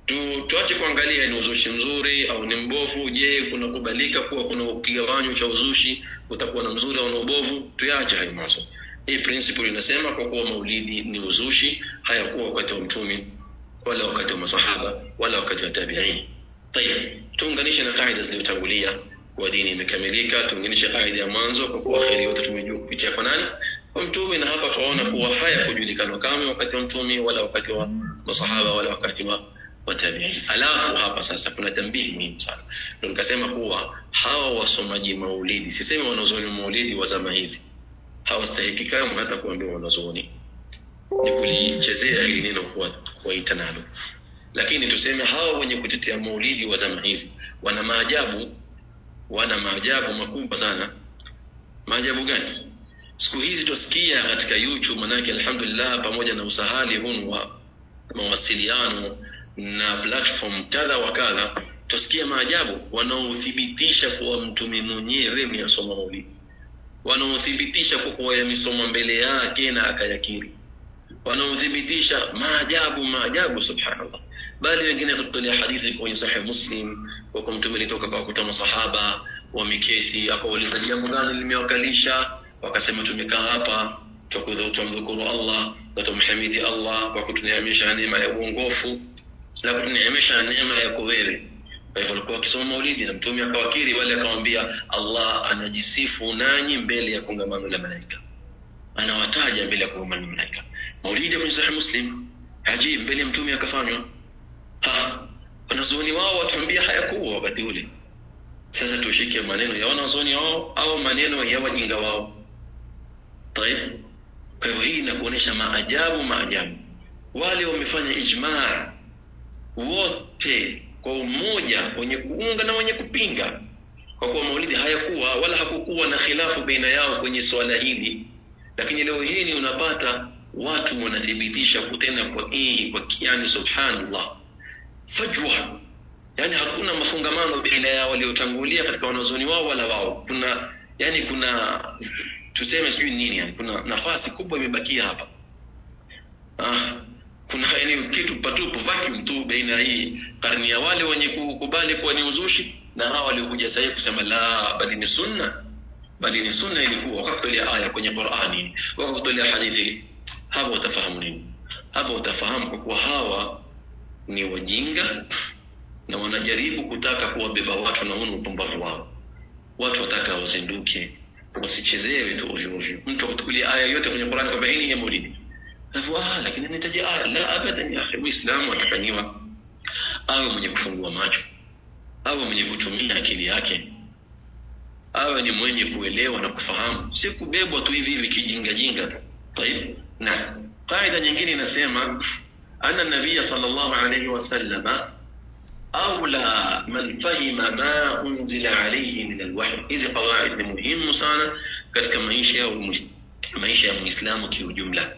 tu, tuache kuangalia ni uzushi mzuri au ni mbovu. Je kunakubalika kuwa kuna kigawanyo cha uzushi utakuwa na mzuri au na ubovu? Tuyaache hayo maso hii principle inasema kwa kuwa maulidi ni uzushi hayakuwa wakati wa mtume wala wakati wa masahaba wala wakati wa tabi'in. tayib tuunganishe na kaida zilizotangulia. Kuwa dini imekamilika tuunganishe kaida ya mwanzo kwa kuwa kheri yote tumejua kupitia kwa nani? kwa mtume na hapa tunaona kuwa haya kujulikana kama wakati wa mtume wala wakati wa masahaba wala wakati wa watabiin alafu hapa sasa kuna tambihi muhimu sana. Ndio nikasema kuwa hawa wasomaji maulidi sisemi wanazuoni maulidi wa zama hizi. Hawastahiki kamwe hata kuambiwa wanazuoni. Ni kulichezea hili neno kuwaita nalo. Lakini tuseme hawa wenye kutetea maulidi wa zama hizi wana maajabu wana maajabu makubwa sana. Maajabu gani siku hizi twasikia katika youtube manake alhamdulillah pamoja na usahali hunu wa mawasiliano na platform kadha wa kadha twasikia maajabu wanaothibitisha kuwa mtume mwenyewe miasoma maulidi. Wanaothibitisha kuwa yamesoma mbele yake na akayakiri. Wanaothibitisha maajabu maajabu subhanallah. Bali wengine kutolea hadithi kwenye sahih muslim kwa mtume litoka kwa kuta masahaba wameketi akauliza jambo gani limewakalisha wakasema tumekaa hapa twamdhukuru allah na tumhamidi allah kwa kutuneemesha neema ya uongofu na kutuneemesha neema ya kuwewe kwa hivyo walikuwa wakisoma maulidi na mtume akawakiri wale akamwambia allah anajisifu nanyi mbele ya kongamano la malaika. Anawataja mbele ya kongamano la malaika. Maulidi kwenye sahihi muslim ajib mbele mtume akafanywa. Wanazuoni wao watuambia hayakuwa wakati ule. Sasa tushike maneno ya wanazuoni wao au maneno ya wajinga wao Tayeb. Kwa hivyo hii inakuonyesha maajabu maajabu. Wale wamefanya ijmaa wote kwa umoja, wenye kuunga na wenye kupinga, kwa kuwa maulidi hayakuwa wala hakukuwa na khilafu baina yao kwenye swala hili. Lakini leo hii unapata watu wanathibitisha kutenda kwa hii kwa kiani subhanallah, fajwa yani hakuna mafungamano baina ya waliotangulia katika wanazoni wao wala wao, kuna yani kuna tuseme sijui nini yani kuna nafasi kubwa imebakia hapa. Ah, kuna yani kitu patupu vacuum tu baina hii karni ya wale wenye kukubali kuwa ni uzushi na hawa waliokuja sahii kusema la bali ni sunna. Bali ni sunna ilikuwa wakakutolea aya kwenye qurani. Wakakutolea hadithi. Hapa utafahamu nini? Hapa utafahamu kwa kuwa hawa ni wajinga na wanajaribu kutaka kuwabeba watu na unu upumbavu wao. Watu wataka wazinduke usichezewe tu ovyo. Mtu akuchukulia aya yote kwenye Qur'an kwamba hii ni maulidi, ah, lakini nitaje aya? La, abadan ya akhi, Muislamu atakaniwa awe mwenye kufungua macho, awe mwenye kutumia akili yake, awe ni mwenye kuelewa na kufahamu, si kubebwa tu hivi hivi kijingajinga. Tayib, na kaida nyingine inasema anna nabiyya sallallahu alayhi wasallama aula man fahima ma unzila alayhi min alwahy. Hizi qawaid ni muhimu sana katika maisha maisha ya muislamu kiujumla.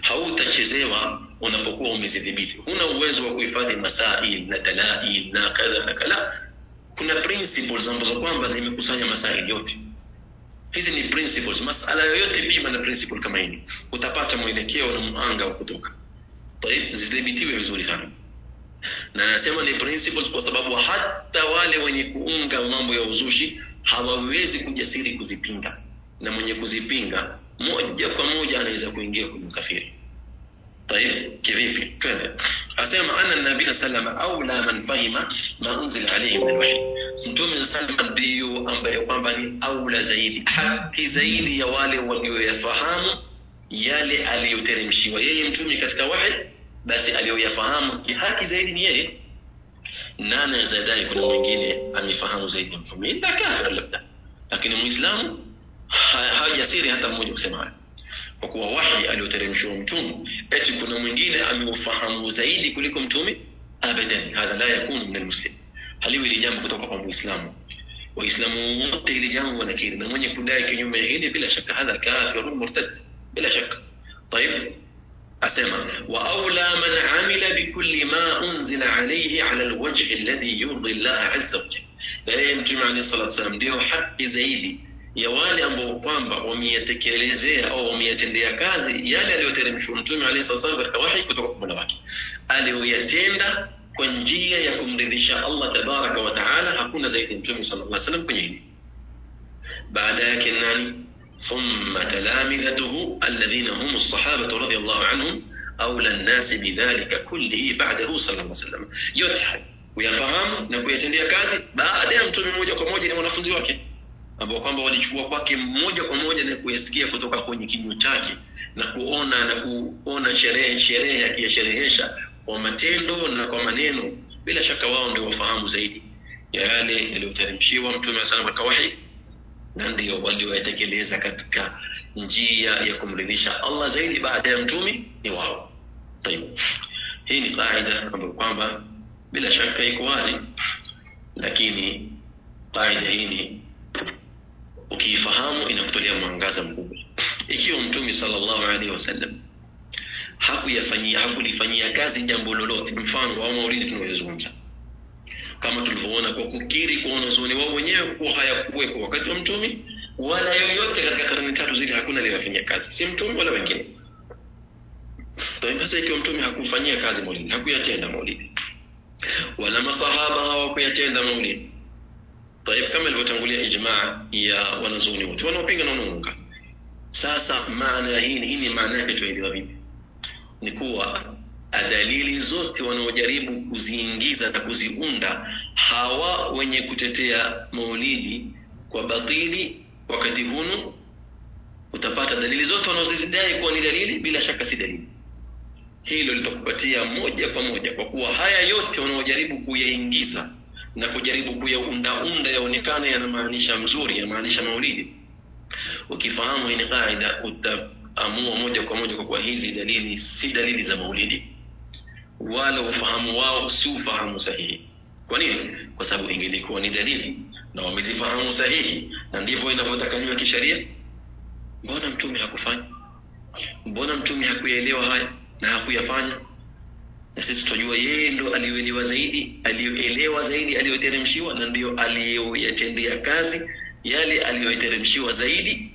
Hautachezewa unapokuwa umezidhibiti. Huna uwezo wa kuhifadhi masail na dalail na. Kuna principles ambazo kwamba zimekusanya masail yote hizi ni principles. Masala yoyote pima na principle kama hili, utapata mwelekeo na mwanga wa kutoka. Zidhibitiwe vizuri sana na nasema ni principles kwa sababu hata wale wenye kuunga mambo ya uzushi hawawezi kujasiri kuzipinga na mwenye kuzipinga moja kwa moja anaweza kuingia kwenye ukafiri طيب kivipi twende asema anna nabii salama aula man fahima ma unzila alayhi min alwahy mtume salama ndiyo ambaye kwamba ni aula zaidi haki zaidi ya wale walioyafahamu yale aliyoteremshiwa yeye mtume katika wahi basi aliyoyafahamu haki zaidi ni yeye nani azadai kuna mwingine amefahamu zaidi mtume ila kafir labda lakini muislamu hajasiri hata mmoja kusema hayo kwa kuwa wahi alioteremshiwa mtume eti kuna mwingine ameufahamu zaidi kuliko mtume abadan hadha la yakunu min almuslim haliwi hili jambo kutoka kwa muislamu waislamu wote hili jambo wanakiri na mwenye kudai kinyume hili bila shaka hadha kafirun murtad bila shaka طيب أتمى وأولى من عمل بكل ما أنزل عليه على الوجه الذي يرضي الله عز وجل. دائم جمع عليه الصلاة والسلام ديو حق زيدي. يوالي أبو قامبا وميتكليزي أو ميتندي كازي يالي اللي يترمش ونتمي عليه الصلاة والسلام بركة وحي كتوك ملوكي ألي ويتيندا كنجية يكم رذيشة الله تبارك وتعالى هكونا زيدي نتمي صلى الله عليه وسلم كنجيني بعد لكنني ثم تلامذته الذين هم الصحابة رضي الله عنهم أولى الناس بذلك كله بعده صلى الله عليه وسلم. يتحد ويفهم نقول يتندي كازي بعد أن تنمي موجة كموجة لما نفذي وكي. أبو قام بولي شبوة كواكي موجة كموجة نقول يسكي كتوكا كوني كي نتاكي نقول أنا نقول أنا شريه شريه كي شريهشا ومتينو نقول منينو. بلا شك واو نقول فهم زيدي. يا هالي اللي بتنمشي ومتنمي سنة مكوحي na ndio walioyatekeleza katika njia ya kumridhisha Allah zaidi baada ya mtumi ni wao. Hii ni kaida ambayo kwamba bila shaka iko wazi, lakini kaida hii ni ukiifahamu inakutolea mwangaza mkubwa. Ikiwa mtumi sallallahu alaihi wasallam hakuyafanyia hakulifanyia kazi jambo lolote, mfano wa maulidi tunayozungumza kama tulivyoona kwa kukiri kwa wanazuoni wao wenyewe kuwa hayakuwepo wakati wa mtumi wala yoyote katika karne tatu zile, hakuna aliyofanyia kazi, si mtumi wala wengine. Sasa ikiwa mtume hakufanyia kazi maulidi, hakuyatenda maulidi, wala masahaba hawakuyatenda maulidi Taib, kama ilivyotangulia ijmaa ya wanazuoni wote wanaopinga na wanaounga. Sasa maana ya hii, hii ni maana yake tuelewa vipi? Ni kuwa dalili zote wanaojaribu kuziingiza na kuziunda hawa wenye kutetea maulidi kwa batili wakati hunu utapata dalili zote wanazozidai kuwa ni dalili bila shaka si dalili. Hilo litakupatia moja kwa moja kwa kuwa haya yote wanaojaribu kuyaingiza na kujaribu kuyaundaunda yaonekane yanamaanisha mzuri yanamaanisha maulidi. Ukifahamu hii ni kaida utaamua moja kwa moja kwa kuwa hizi dalili si dalili za maulidi wala ufahamu wao si ufahamu sahihi. Kwa nini? Kwa sababu ingelikuwa ni dalili na wamezifahamu sahihi na ndivyo inavyotakaniwa kisheria. Mbona mtume hakufanya? Mbona mtume hakuyaelewa haya na hakuyafanya? Na sisi tunajua yeye ndo aliyoelewa zaidi aliyoelewa zaidi aliyoteremshiwa na ndiyo aliyoyatendea kazi yale aliyoteremshiwa zaidi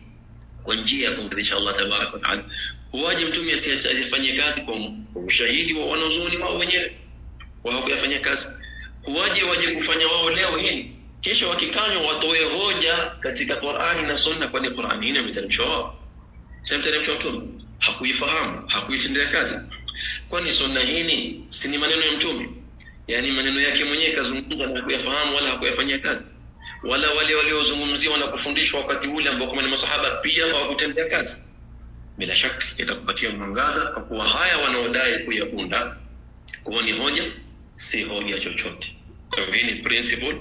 kwa njia ya kumridhisha Allah tabaraka wa taala. Huwaje mtume asifanye kazi kwa ushahidi wa wanazuoni wao wenyewe wao kuyafanyia kazi. Huwaje waje kufanya wao leo hii kisha wakikanywa watoe hoja katika Qur'ani na Sunna kwani Qur'ani ina imeteremshwa wao sasa mteremshwa mtume hakuifahamu hakuitendea kazi. Kwani sunna hii si ni maneno ya mtume? Yani maneno yake mwenyewe kazungumza na kuyafahamu wala hakuyafanyia kazi wala wale waliozungumziwa na kufundishwa wakati ule ambao kama ni masahaba pia hawakutendea kazi bila shaka itakupatia mwangaza kwa kuwa haya wanaodai kuyaunda kuwa ni hoja si hoja chochote kwa hivyo ni principle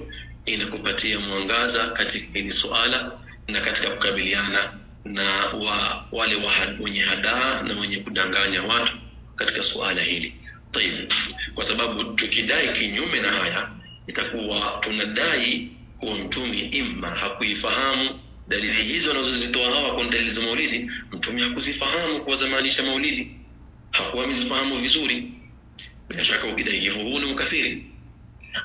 inakupatia mwangaza katika hili suala na katika kukabiliana na wa, wale wa, wenye hadaa na wenye kudanganya watu katika suala hili Taib. kwa sababu tukidai kinyume na haya itakuwa tunadai kuwa mtume imma hakuifahamu dalili hizo anazozitoa hawa kwa dalili za maulidi mtume hakuzifahamu kuwa zamaanisha maulidi hakuwa amezifahamu vizuri. Bila shaka ukidai hivyo huu ni ukafiri.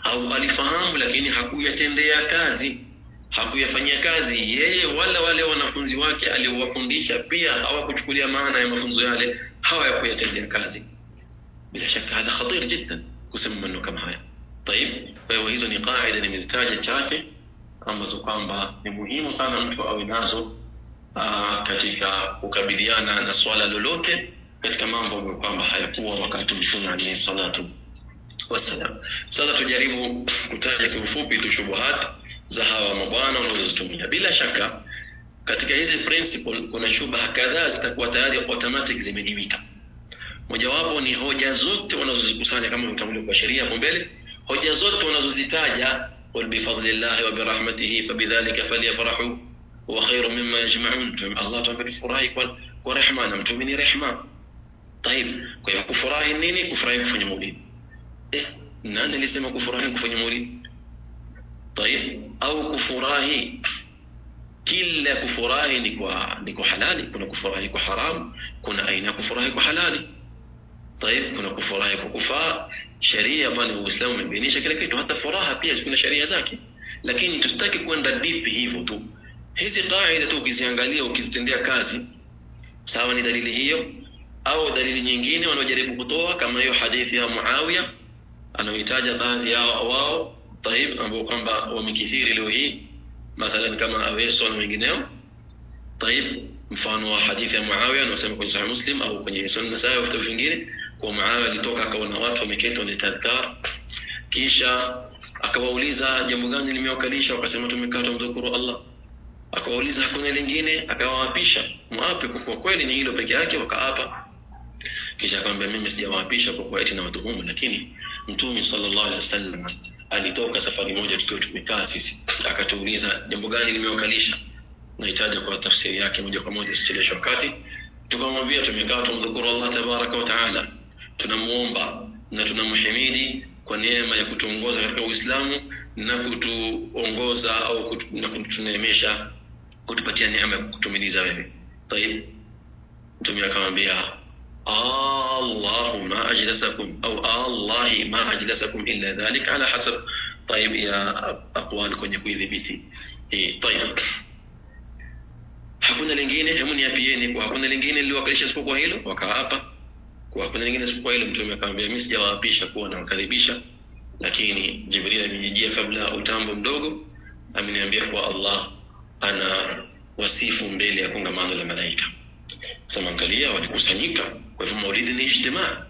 Au alifahamu lakini hakuyatendea kazi hakuyafanyia kazi yeye wala wale wanafunzi wake aliowafundisha pia hawakuchukulia maana ya mafunzo yale hawakuyatendea kazi. Bila shaka hadha khatir jiddan kusema maneno kama haya Taib. Kwa hivyo hizo ni kaida, nimezitaja chake ambazo kwamba ni muhimu sana mtu awe nazo ah, katika kukabiliana na swala lolote katika mambo ambayo kwamba hayakuwa wakati mtume alayhi salatu wassalam. Sasa tujaribu kutaja kiufupi tu shubuhat za hawa mabwana wanazozitumia. Bila shaka katika hizi principle kuna shubha kadhaa zitakuwa tayari automatic zimejiwika. Mojawapo ni hoja zote wanazozikusanya kama mtambulia kwa sheria hapo mbele hoja zote wanazozitaja qul bifadlillahi wa birahmatihi fabidhalika falyafrahu huwa khairu mimma yajmaun allah furahi kwa, kwa rehma na mtume ni rehma طيب kwa hivyo kufurahi nini kufurahi kufanya maulidi eh nani alisema kufurahi kufanya maulidi طيب au kufurahi kila kufurahi ni kwa ni kwa halali kuna kufurahi kwa haramu kuna aina ya kufurahi kwa halali طيب kuna kufurahi kwa kufaa sheria ambayo ni Uislamu umebainisha kila kitu, hata furaha pia zikuna sheria zake, lakini tusitaki kwenda deep hivyo tu. Hizi kaida tu ukiziangalia, ukizitendea kazi, sawa ni dalili hiyo au dalili nyingine wanaojaribu kutoa, kama hiyo hadithi ya Muawiya anaohitaja baadhi yao wao taib, ambao kwamba wamekithiri leo hii, mathalan kama Aweso na wengineo. Taib, mfano wa hadithi ya Muawiya anasema kwenye Sahih Muslim au kwenye Sunna Nasai au vitabu vingine kwa Muawiya alitoka akaona watu wameketi wanatadhkar kisha akawauliza jambo gani limewakalisha? Wakasema tumekaa tumdhukuru Allah. Akawauliza hakuna lingine? Akawaapisha muape kwa kweli ni hilo peke yake wakaapa. Kisha akamwambia mimi sijawaapisha kwa kuwa eti na watuhumu lakini mtume sallallahu alaihi wasallam alitoka safari moja tukiwa tumekaa sisi. Akatuuliza jambo gani limewakalisha? Nahitaji kwa tafsiri yake moja kwa moja sichelesha wakati. Tukamwambia tumekaa tumdhukuru Allah tabaraka wa taala tunamuomba na tunamhimidi kwa neema ya kutuongoza katika Uislamu na kutuongoza au kutu, na kutuneemesha kutupatia neema ya kutumiliza wewe. Tayeb, Mtume akamwambia Allahu ma ajlasakum au Allahi ma ajlasakum illa dhalik ala hasab tayeb ya aqwal kwenye kuidhibiti. Eh, tayeb Hakuna lingine, hebu niapieni kwa hakuna lingine liliwakilisha isipokuwa hilo, wakaapa kwa kuna nyingine siku ile Mtume akamwambia mimi sijawaapisha kuwa nawakaribisha lakini Jibril amenijia kabla utambo mdogo ameniambia kuwa Allah ana wasifu mbele ya kongamano la malaika. Sasa angalia walikusanyika, kwa hivyo maulidi ni ijtimaa.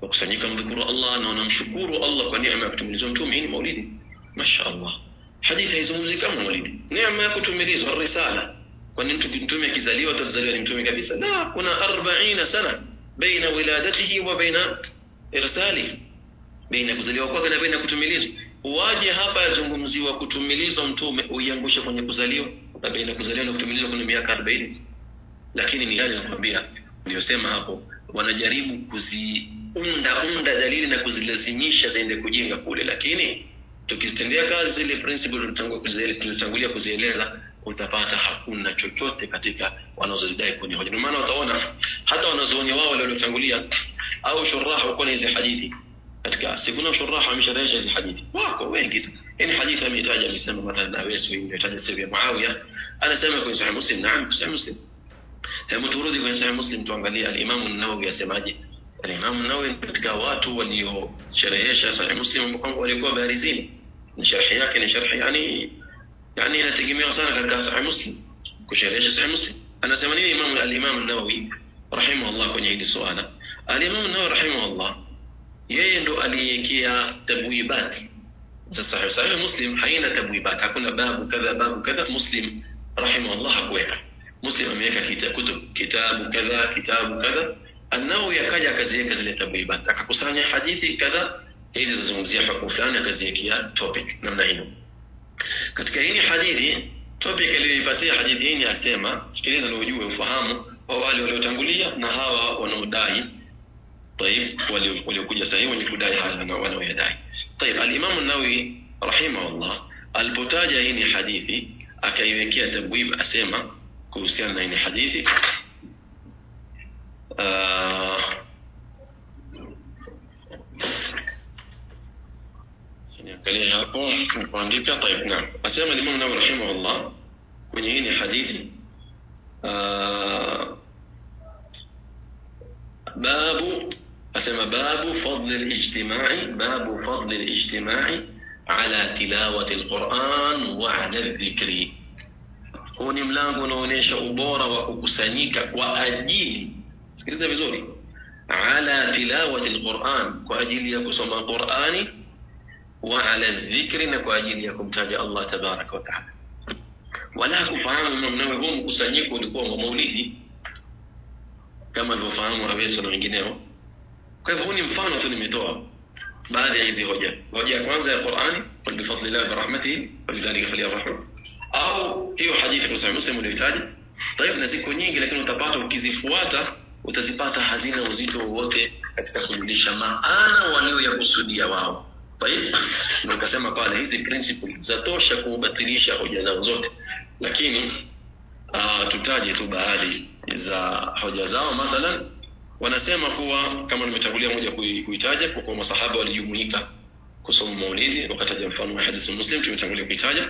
Wakusanyika mdhukuru Allah na wanamshukuru Allah kwa neema ya kutumilizwa mtume. Hii ni maulidi, masha Allah. Hadithi haizungumzi kama maulidi, neema ya kutumilizwa risala. Kwa nini mtume akizaliwa atazaliwa ni mtume kabisa? La, kuna 40 sana baina wiladatihi wa baina irsali baina kuzaliwa kwake na baina kutumilizwa. Waje hapa yazungumziwa kutumilizwa mtume uiangushe kwenye kuzaliwa na baina kuzaliwa na kutumilizwa kuna miaka 40. Lakini ni yale nakwambia niliyosema hapo, wanajaribu kuziunda unda dalili na kuzilazimisha ziende kujenga kule, lakini tukizitendea kazi zile principle tulitangulia kuzieleza utapata hakuna chochote katika wanazozidai kwenye hoja. Ndio maana utaona hata wanazuoni wao waliotangulia au shuraha wako na hizi hadithi. Katika sikuna shuraha amesharehesha hizi hadithi. Wako wengi tu. Yani hadithi ametaja amesema mathalan yule ametaja sehemu ya Muawiya. Anasema kwenye Sahih Muslim naam Sahih Muslim. Hebu turudi kwenye Sahih Muslim tuangalie al-Imam an-Nawawi asemaje. al-Imam an-Nawawi katika watu waliosherehesha Sahih Muslim walikuwa barizini. Ni sharhi yake ni sharhi yani yani inategemewa sana katika Sahih Muslim kusherehesha Sahih Muslim anasema nini Imam al-Imam an-Nawawi rahimahullah kwenye hili swala al-Imam an-Nawawi rahimahullah yeye ndo aliwekea tabwibat sasa sahih muslim haina tabwibat hakuna babu kadha babu kadha muslim rahimahullah hakuweka muslim ameweka kitabu kitabu kadha kitabu kadha anao yakaja akaziweka zile tabwibat akakusanya hadithi kadha hizi zazungumzia hukumu fulani akaziwekea topic. namna hiyo katika hii hadithi topic aliyoipatia hadithi hii asema sikiliza na ujue ufahamu wa wale waliotangulia na hawa wanaodai طيب waliokuja sahii wenye kudai haya na wanaoyadai طيب الامام النووي رحمه الله alipotaja hii ni hadithi akaiwekea tabwib asema kuhusiana na hii hadithi طيب نعم asema الامام النووي رحمه الله ni hadithi باب أسمى باب فضل الاجتماع باب فضل الاجتماع tilawati alquran wa ala dhikri huu ni mlango unaonyesha ubora wa wa ala dhikri na kwa ajili ya kumtaja allah tabaraka wa taala. Wala kufahamu namnawe huu mkusanyiko ulikuwa wa maulidi kama alivyofahamu aweso na wengineo. Kwa hivyo huu ni mfano tu nimetoa baadhi ya hizi hoja. Hoja ya kwanza ya qurani qul bifadlillahi birahmatihi walidhalika falyafrahu. Au hiyo hadithi kwa sababu muslim unahitaji tayeb na ziko nyingi lakini utapata ukizifuata utazipata hazina uzito wowote katika kurudisha maana walioyakusudia wao tayeb ndio akasema pale hizi principle zatosha kubatilisha hoja zao zote. Lakini uh, tutaje tu baadhi za hoja zao. Mathalan wanasema kuwa kama nimetangulia moja kuitaja kwa kuwa masahaba walijumuika kusoma maulidi wakataja mfano wa hadithi muslim tumetangulia kuitaja.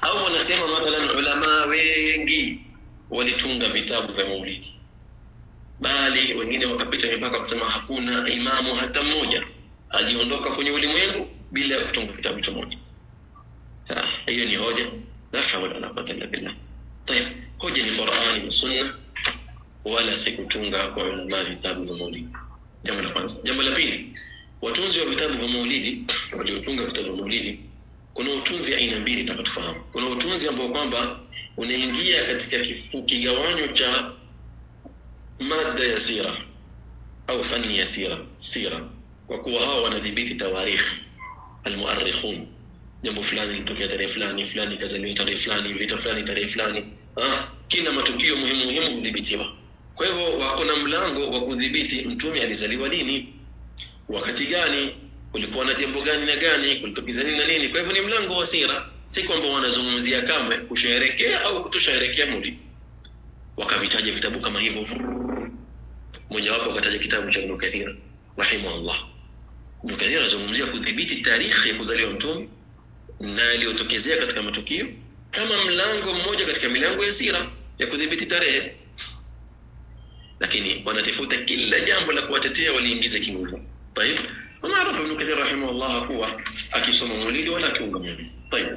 Au wanasema mathalan ulamaa wengi walitunga vitabu vya maulidi. Bali wengine wakapita mipaka kusema hakuna imamu hata mmoja aliondoka kwenye ulimwengu bila ya kutunga kitabu cha moja Hiyo ni hoja, la hawla wala quwwata illa billah. Tayeb, hoja ni Qur'ani na Sunna, wala si kutunga kwa ulama vitabu vya maulidi. Jambo la kwanza. Jambo la pili, watunzi wa vitabu vya maulidi waliotunga vitabu vya maulidi kuna utunzi aina mbili takatufahamu. Kuna utunzi ambao kwamba unaingia katika kigawanyo cha mada ya sira au fani ya sira sira kwa kuwa hao wanadhibiti tawarikh almuarikhun jambo fulani litokea tarehe fulani fulani kazaliwa tarehe fulani vita fulani tarehe fulani. Ah, kila matukio muhimu muhimu kudhibitiwa kwa hivyo wako na mlango wa kudhibiti mtume alizaliwa lini wakati gani kulikuwa na jambo gani na gani kulitokeza nini na nini. Kwa hivyo ni mlango wa sira. Si kwamba wanazungumzia kamwe kusherekea au kutosherekea muli wakavitaja vitabu kama hivyo. Mojawapo akataja kitabu cha ibnu kathir rahimahullah Bukaria anazungumzia kudhibiti tarikhi ya kuzaliwa mtume na aliyotokezea katika matukio kama mlango mmoja katika milango ya sira ya kudhibiti tarehe, lakini wanatafuta kila jambo la kuwatetea waliingize kinguvu. Tayib, maarufu Ibn Kathir rahimahullah hakuwa akisoma mulidi wala akiunga mwilidi. Tayib,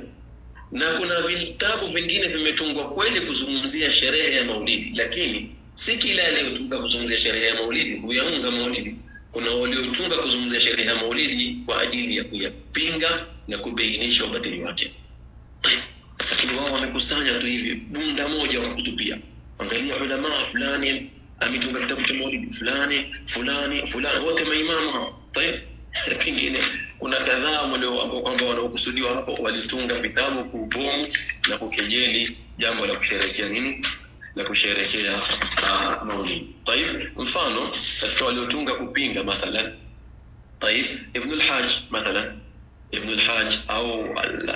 na kuna vitabu vingine vimetungwa kweli kuzungumzia sherehe ya Maulidi, lakini si kila aliyotunga kuzungumzia sherehe ya Maulidi huyaunga Maulidi kuna waliotunga kuzungumzia sherehe ya maulidi kwa ajili ya kuyapinga na kubainisha ubatili wake. Lakini wao wamekusanya tu hivi bunda moja wa kutupia. Angalia ulamaa fulani ametunga kitabu cha maulidi fulani fulani fulani. Wote maimamu hao. Pengine kuna kadhaa kwamba wanaokusudiwa hapo walitunga vitabu kubomu na kukejeli jambo la kusherehekea nini? La kusherehekea uh, maulidi طيب mfano katika waliotunga kupinga mathalan طيب ابن الحاج مثلا ابن الحاج au al-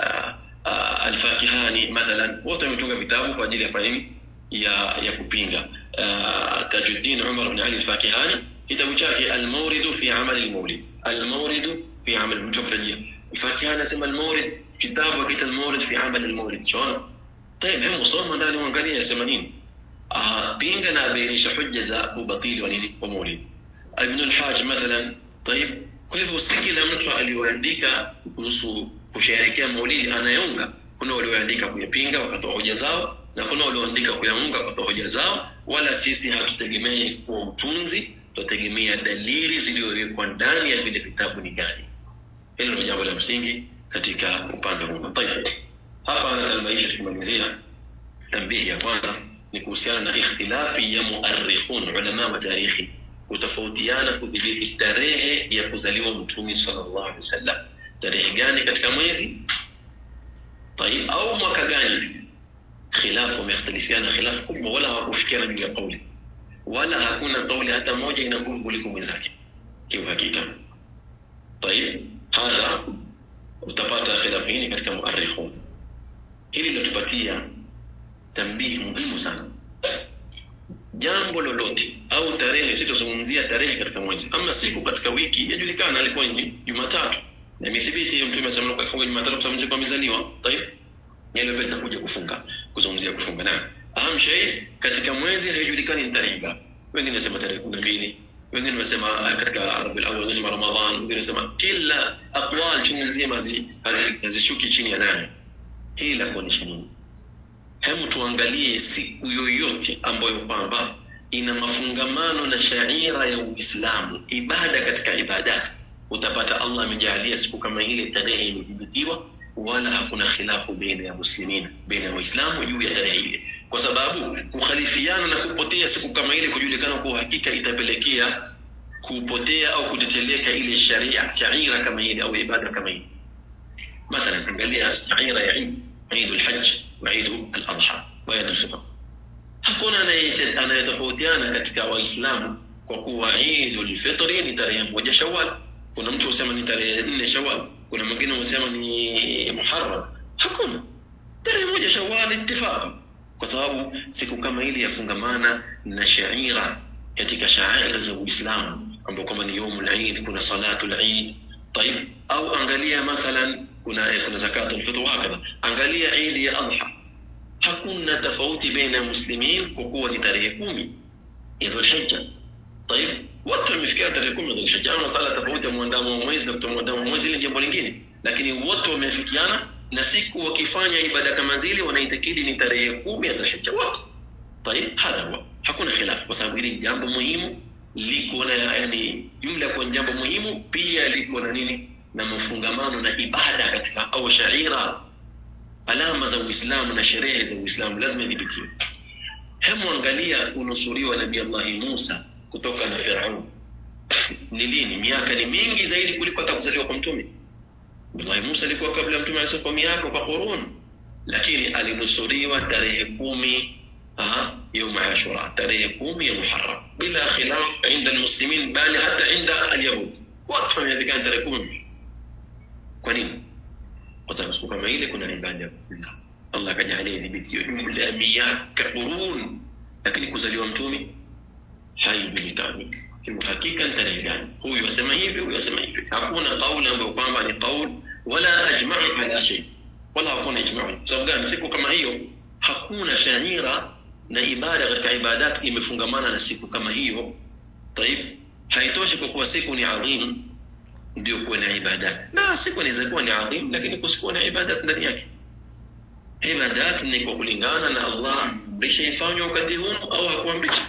uh, alfakihani mathalan wote wametunga vitabu kwa ajili ya fahimu ya ya kupinga uh, tajuddin umar bn ali alfakihani kitabu chake almawridu fi amali almawlid almawridu fi amali mtukutajia alfakihani anasema almawrid kitabu akita almawrid fi amali almawlid shona طيب هم soma ndani uangalie anasema nini آه pinga na abainisha hujja za ubatili wa nini wa maulid ibn alhaj mathalan طيب kwa hivyo si kila mtu aliyoandika kuhusu kusherehekea maulidi anayeunga kuna walioandika kuyapinga wakatoa hoja zao na kuna walioandika kuyaunga wakatoa hoja zao wala sisi hatutegemei kwa utunzi tutategemea dalili zilizowekwa ndani ya vile vitabu ni gani hilo ndio jambo la msingi katika upande huu طيب hapa almaisha tukimalizia tambihi ya kwanza نكوسيانا اختلافي يا مؤرخون علماء وتاريخي. وتفوتيانا في التاريخ يا فوزاليو متومي صلى الله عليه وسلم. تاريخ جاني كتكمويزي طيب أو ما كان خلاف ومختلفين خلاف كل ولا افكار من قولي. ولا هكون قولي حتى موجه نقول لكم ذلك كيف حقيقه طيب هذا وتفاتى خلافين كتكمؤرخون إلى اللي tambihi muhimu sana. Jambo lolote au tarehe sitozungumzia tarehe katika mwezi. Ama siku katika wiki yajulikana alikuwa ni jumatatu. Na imethibiti hiyo mtume asema kwa kufunga jumatatu kwa sababu amezaliwa. Tayeb. Yale yote nakuja kufunga kuzungumzia kufunga. Na aham shay katika mwezi haijulikani ni tarehe ngapi. Wengine wanasema tarehe kumi na mbili. Wengine wanasema katika arabu Awwal wanasema Ramadhan. Wengine wanasema kila aqwal chini nzima hazishuki chini ya nane. Hii la kuonyesha nini hebu tuangalie siku yoyote ambayo kwamba ina mafungamano na shaira ya Uislamu, ibada katika ibada, utapata Allah amejaalia siku kama ile tarehe imedhibitiwa, wala hakuna khilafu baina ya muslimina, baina ya waislamu juu ya tarehe ile, kwa sababu kukhalifiana na kupotea siku kama ile kujulikana kwa hakika itapelekea kupotea au kuteteleka ile sharia shaira kama ile au ibada kama ile. Mathalan, angalia shaira ya Eid, Eid al-Hajj وعيد الأضحى وعيد الفطر. حقنا أنا أنا يتد أنا يتفوتيانا كتك وإسلام وقوة عيد الفطر نتاريه موجة شوال. كنا متو سيما نتاريه إن شوال. كنا مجينا سيما محرم. حقنا. تاريه موجة شوال اتفاق. كتابو سيكو كما إلي يفنغمانا نشعيرا. كتك شعائر زو إسلام. عندما كما يوم العيد كنا صلاة العيد. طيب أو أنغاليا مثلا كنا كنا زكاة الفطر وهكذا. أنغالية عيد يا أضحى. حكونا تفاوتي بين المسلمين وقوة تاريخ قومي ذو الحجة. طيب وقت المفكرة تاريخ قومي ذو الحجة. أنا صالة تفوتي موندام ومويز دكتور موندام ومويز اللي جيبوا لنجيني. لكن وقت المفكرة نسيكو وكفانيا إبادة كما زيلي ونيتكيدي نتاريخ قومي ذو الحجة. وقت. طيب هذا هو. حكونا خلاف. وسابقين جانب مهم ليكونا يعني يملكون جانب مهم بيا ليكونا نيني. Na mafungamano na ibada katika au shaira alama za Uislamu na sherehe za Uislamu lazima idhibitiwe hemu angalia unusuriwa nabii Allah Musa kutoka na Firaun ni lini miaka ni mingi zaidi kuliko hata kuzaliwa kwa mtume Nabii Musa alikuwa kabla mtume alisa kwa miaka kwa qurun lakini alinusuriwa tarehe kumi aha يوم عاشوراء تاريخ كومي محرم بلا خلاف عند المسلمين بل حتى عند اليهود وقفهم هذه كانت تاريخ كومي kwa nini kwa siku kama ile kuna ibada Allah akajalia dhibiti jumla ya miaka qurun lakini kuzaliwa mtume haijulikani kimhakika ni tarehe gani huyu asema hivi huyu asema hivi hakuna kauli ambayo kwamba ni kauli wala ajma'u ala shay wala hakuna ijma'u sababu gani siku kama hiyo hakuna shaira na ibada katika ibadat imefungamana na siku kama hiyo طيب haitoshi kwa kuwa siku ni adhim ndio kuwe na ibadat na siku inaweza kuwa ni adhim lakini kusikuwa na ibadat ndani yake. Ibadat ni kwa kulingana na allah amrisha ifanywe wakati huu au hakuambisha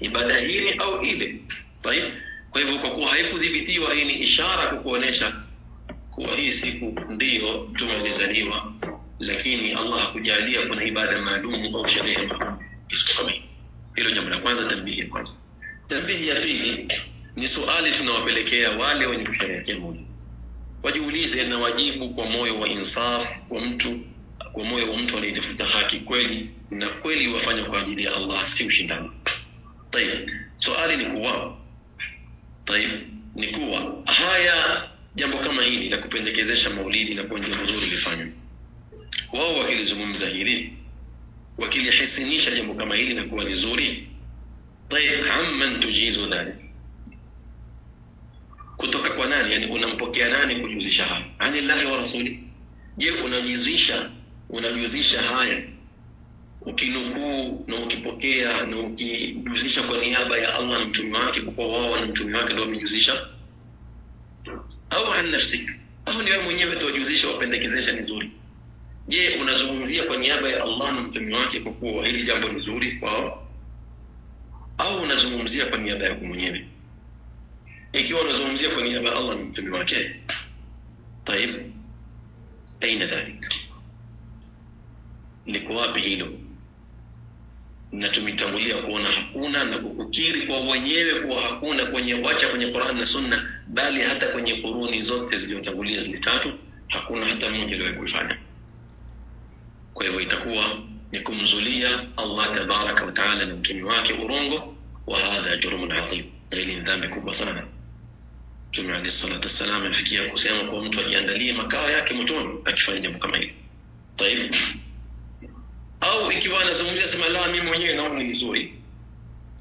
ibada hili au ile. Taib kwa hivyo kwa kuwa haikudhibitiwa hii ni ishara kukuonesha kuwa hii siku ndiyo mtume alizaliwa lakini allah hakujalia kuna ibada maalumu au sherehe maalum hilo jambo la kwanza tambihi ya kwanza. Tambihi ya pili ni suali tunawapelekea wale wenye kusherehekea Maulidi. Wajiulize na wajibu kwa moyo wa insaf, kwa mtu kwa moyo wa mtu anayetafuta haki kweli na kweli, wafanya kwa ajili ya Allah, si ushindani. Tayib, suali ni kuwa. Tayib, ni kuwa. Haya jambo kama hili la kupendekezesha maulidi na kuwa njia lifanywe, wao wakilizungumza hili wakilihisinisha jambo kama hili na kuwa ni zuri, amman tujizu dhalik kutoka kwa nani? Yani unampokea nani kujuzisha haya? Anillahi wa rasuli. Je unajuzisha unajuzisha haya ukinukuu na ukipokea na ukijuzisha kwa niaba ya Allah na mtume wake kwa wao na mtume wake ndio wamejuzisha au an nafsik au ni wewe mwenyewe tuwajuzisha wapendekezesha ni zuri. Je unazungumzia kwa niaba ya Allah na mtume wake kwa kuwa hili jambo ni zuri kwao? Au unazungumzia kwa niaba yako mwenyewe ikiwa unazungumzia kwa niaba ya Allah na mtume wake طيب aina dhalik liko wapi hilo na tumetangulia kuona hakuna na kukukiri kwa wenyewe kuwa hakuna kwenye wacha kwenye Qur'an na Sunna bali hata kwenye kuruni zote zilizotangulia zile tatu hakuna hata mmoja aliyewahi kuifanya kwa hivyo itakuwa ni kumzulia Allah tabaraka wa taala na mtume wake urongo wa hadha jurmun adhim hili ni dhambi kubwa sana Mtume alayhi salatu wassalam afikia kusema kwa mtu ajiandalie makao yake motoni akifanya jambo kama hili. Tayib. Au ikiwa anazungumzia sema la mimi mwenyewe naona ni nzuri.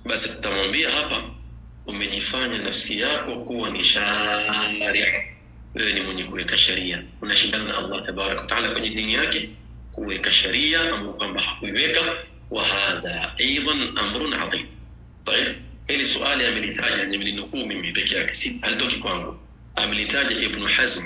Basi tutamwambia hapa umejifanya nafsi yako kuwa ni sharia. Wewe ni mwenye kuweka sheria. Unashindana na Allah tabaraka taala kwenye dini yake kuweka sheria ambayo kwamba hakuiweka wa hadha aidan amrun adhim. Tayib. Hili suali amelitaja nimelinukuu mimi peke yake si alitoki kwangu. Amelitaja ibnu hazm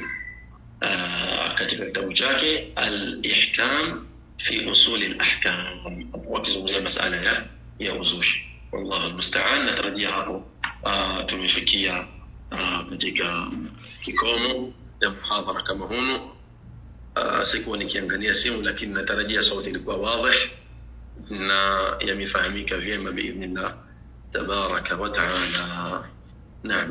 uh, katika kitabu chake al-ihkam fi usuli al-ahkam wakizungumzia masala ya ya uzushi. Wallahu almusta'an natarajia hapo uh, tumefikia uh, katika kikomo ya muhadhara kama hunu. Sikuwa nikiangalia simu lakini natarajia sauti ilikuwa wazi na yamefahamika vyema biidhnillah tabaraka wa taala naam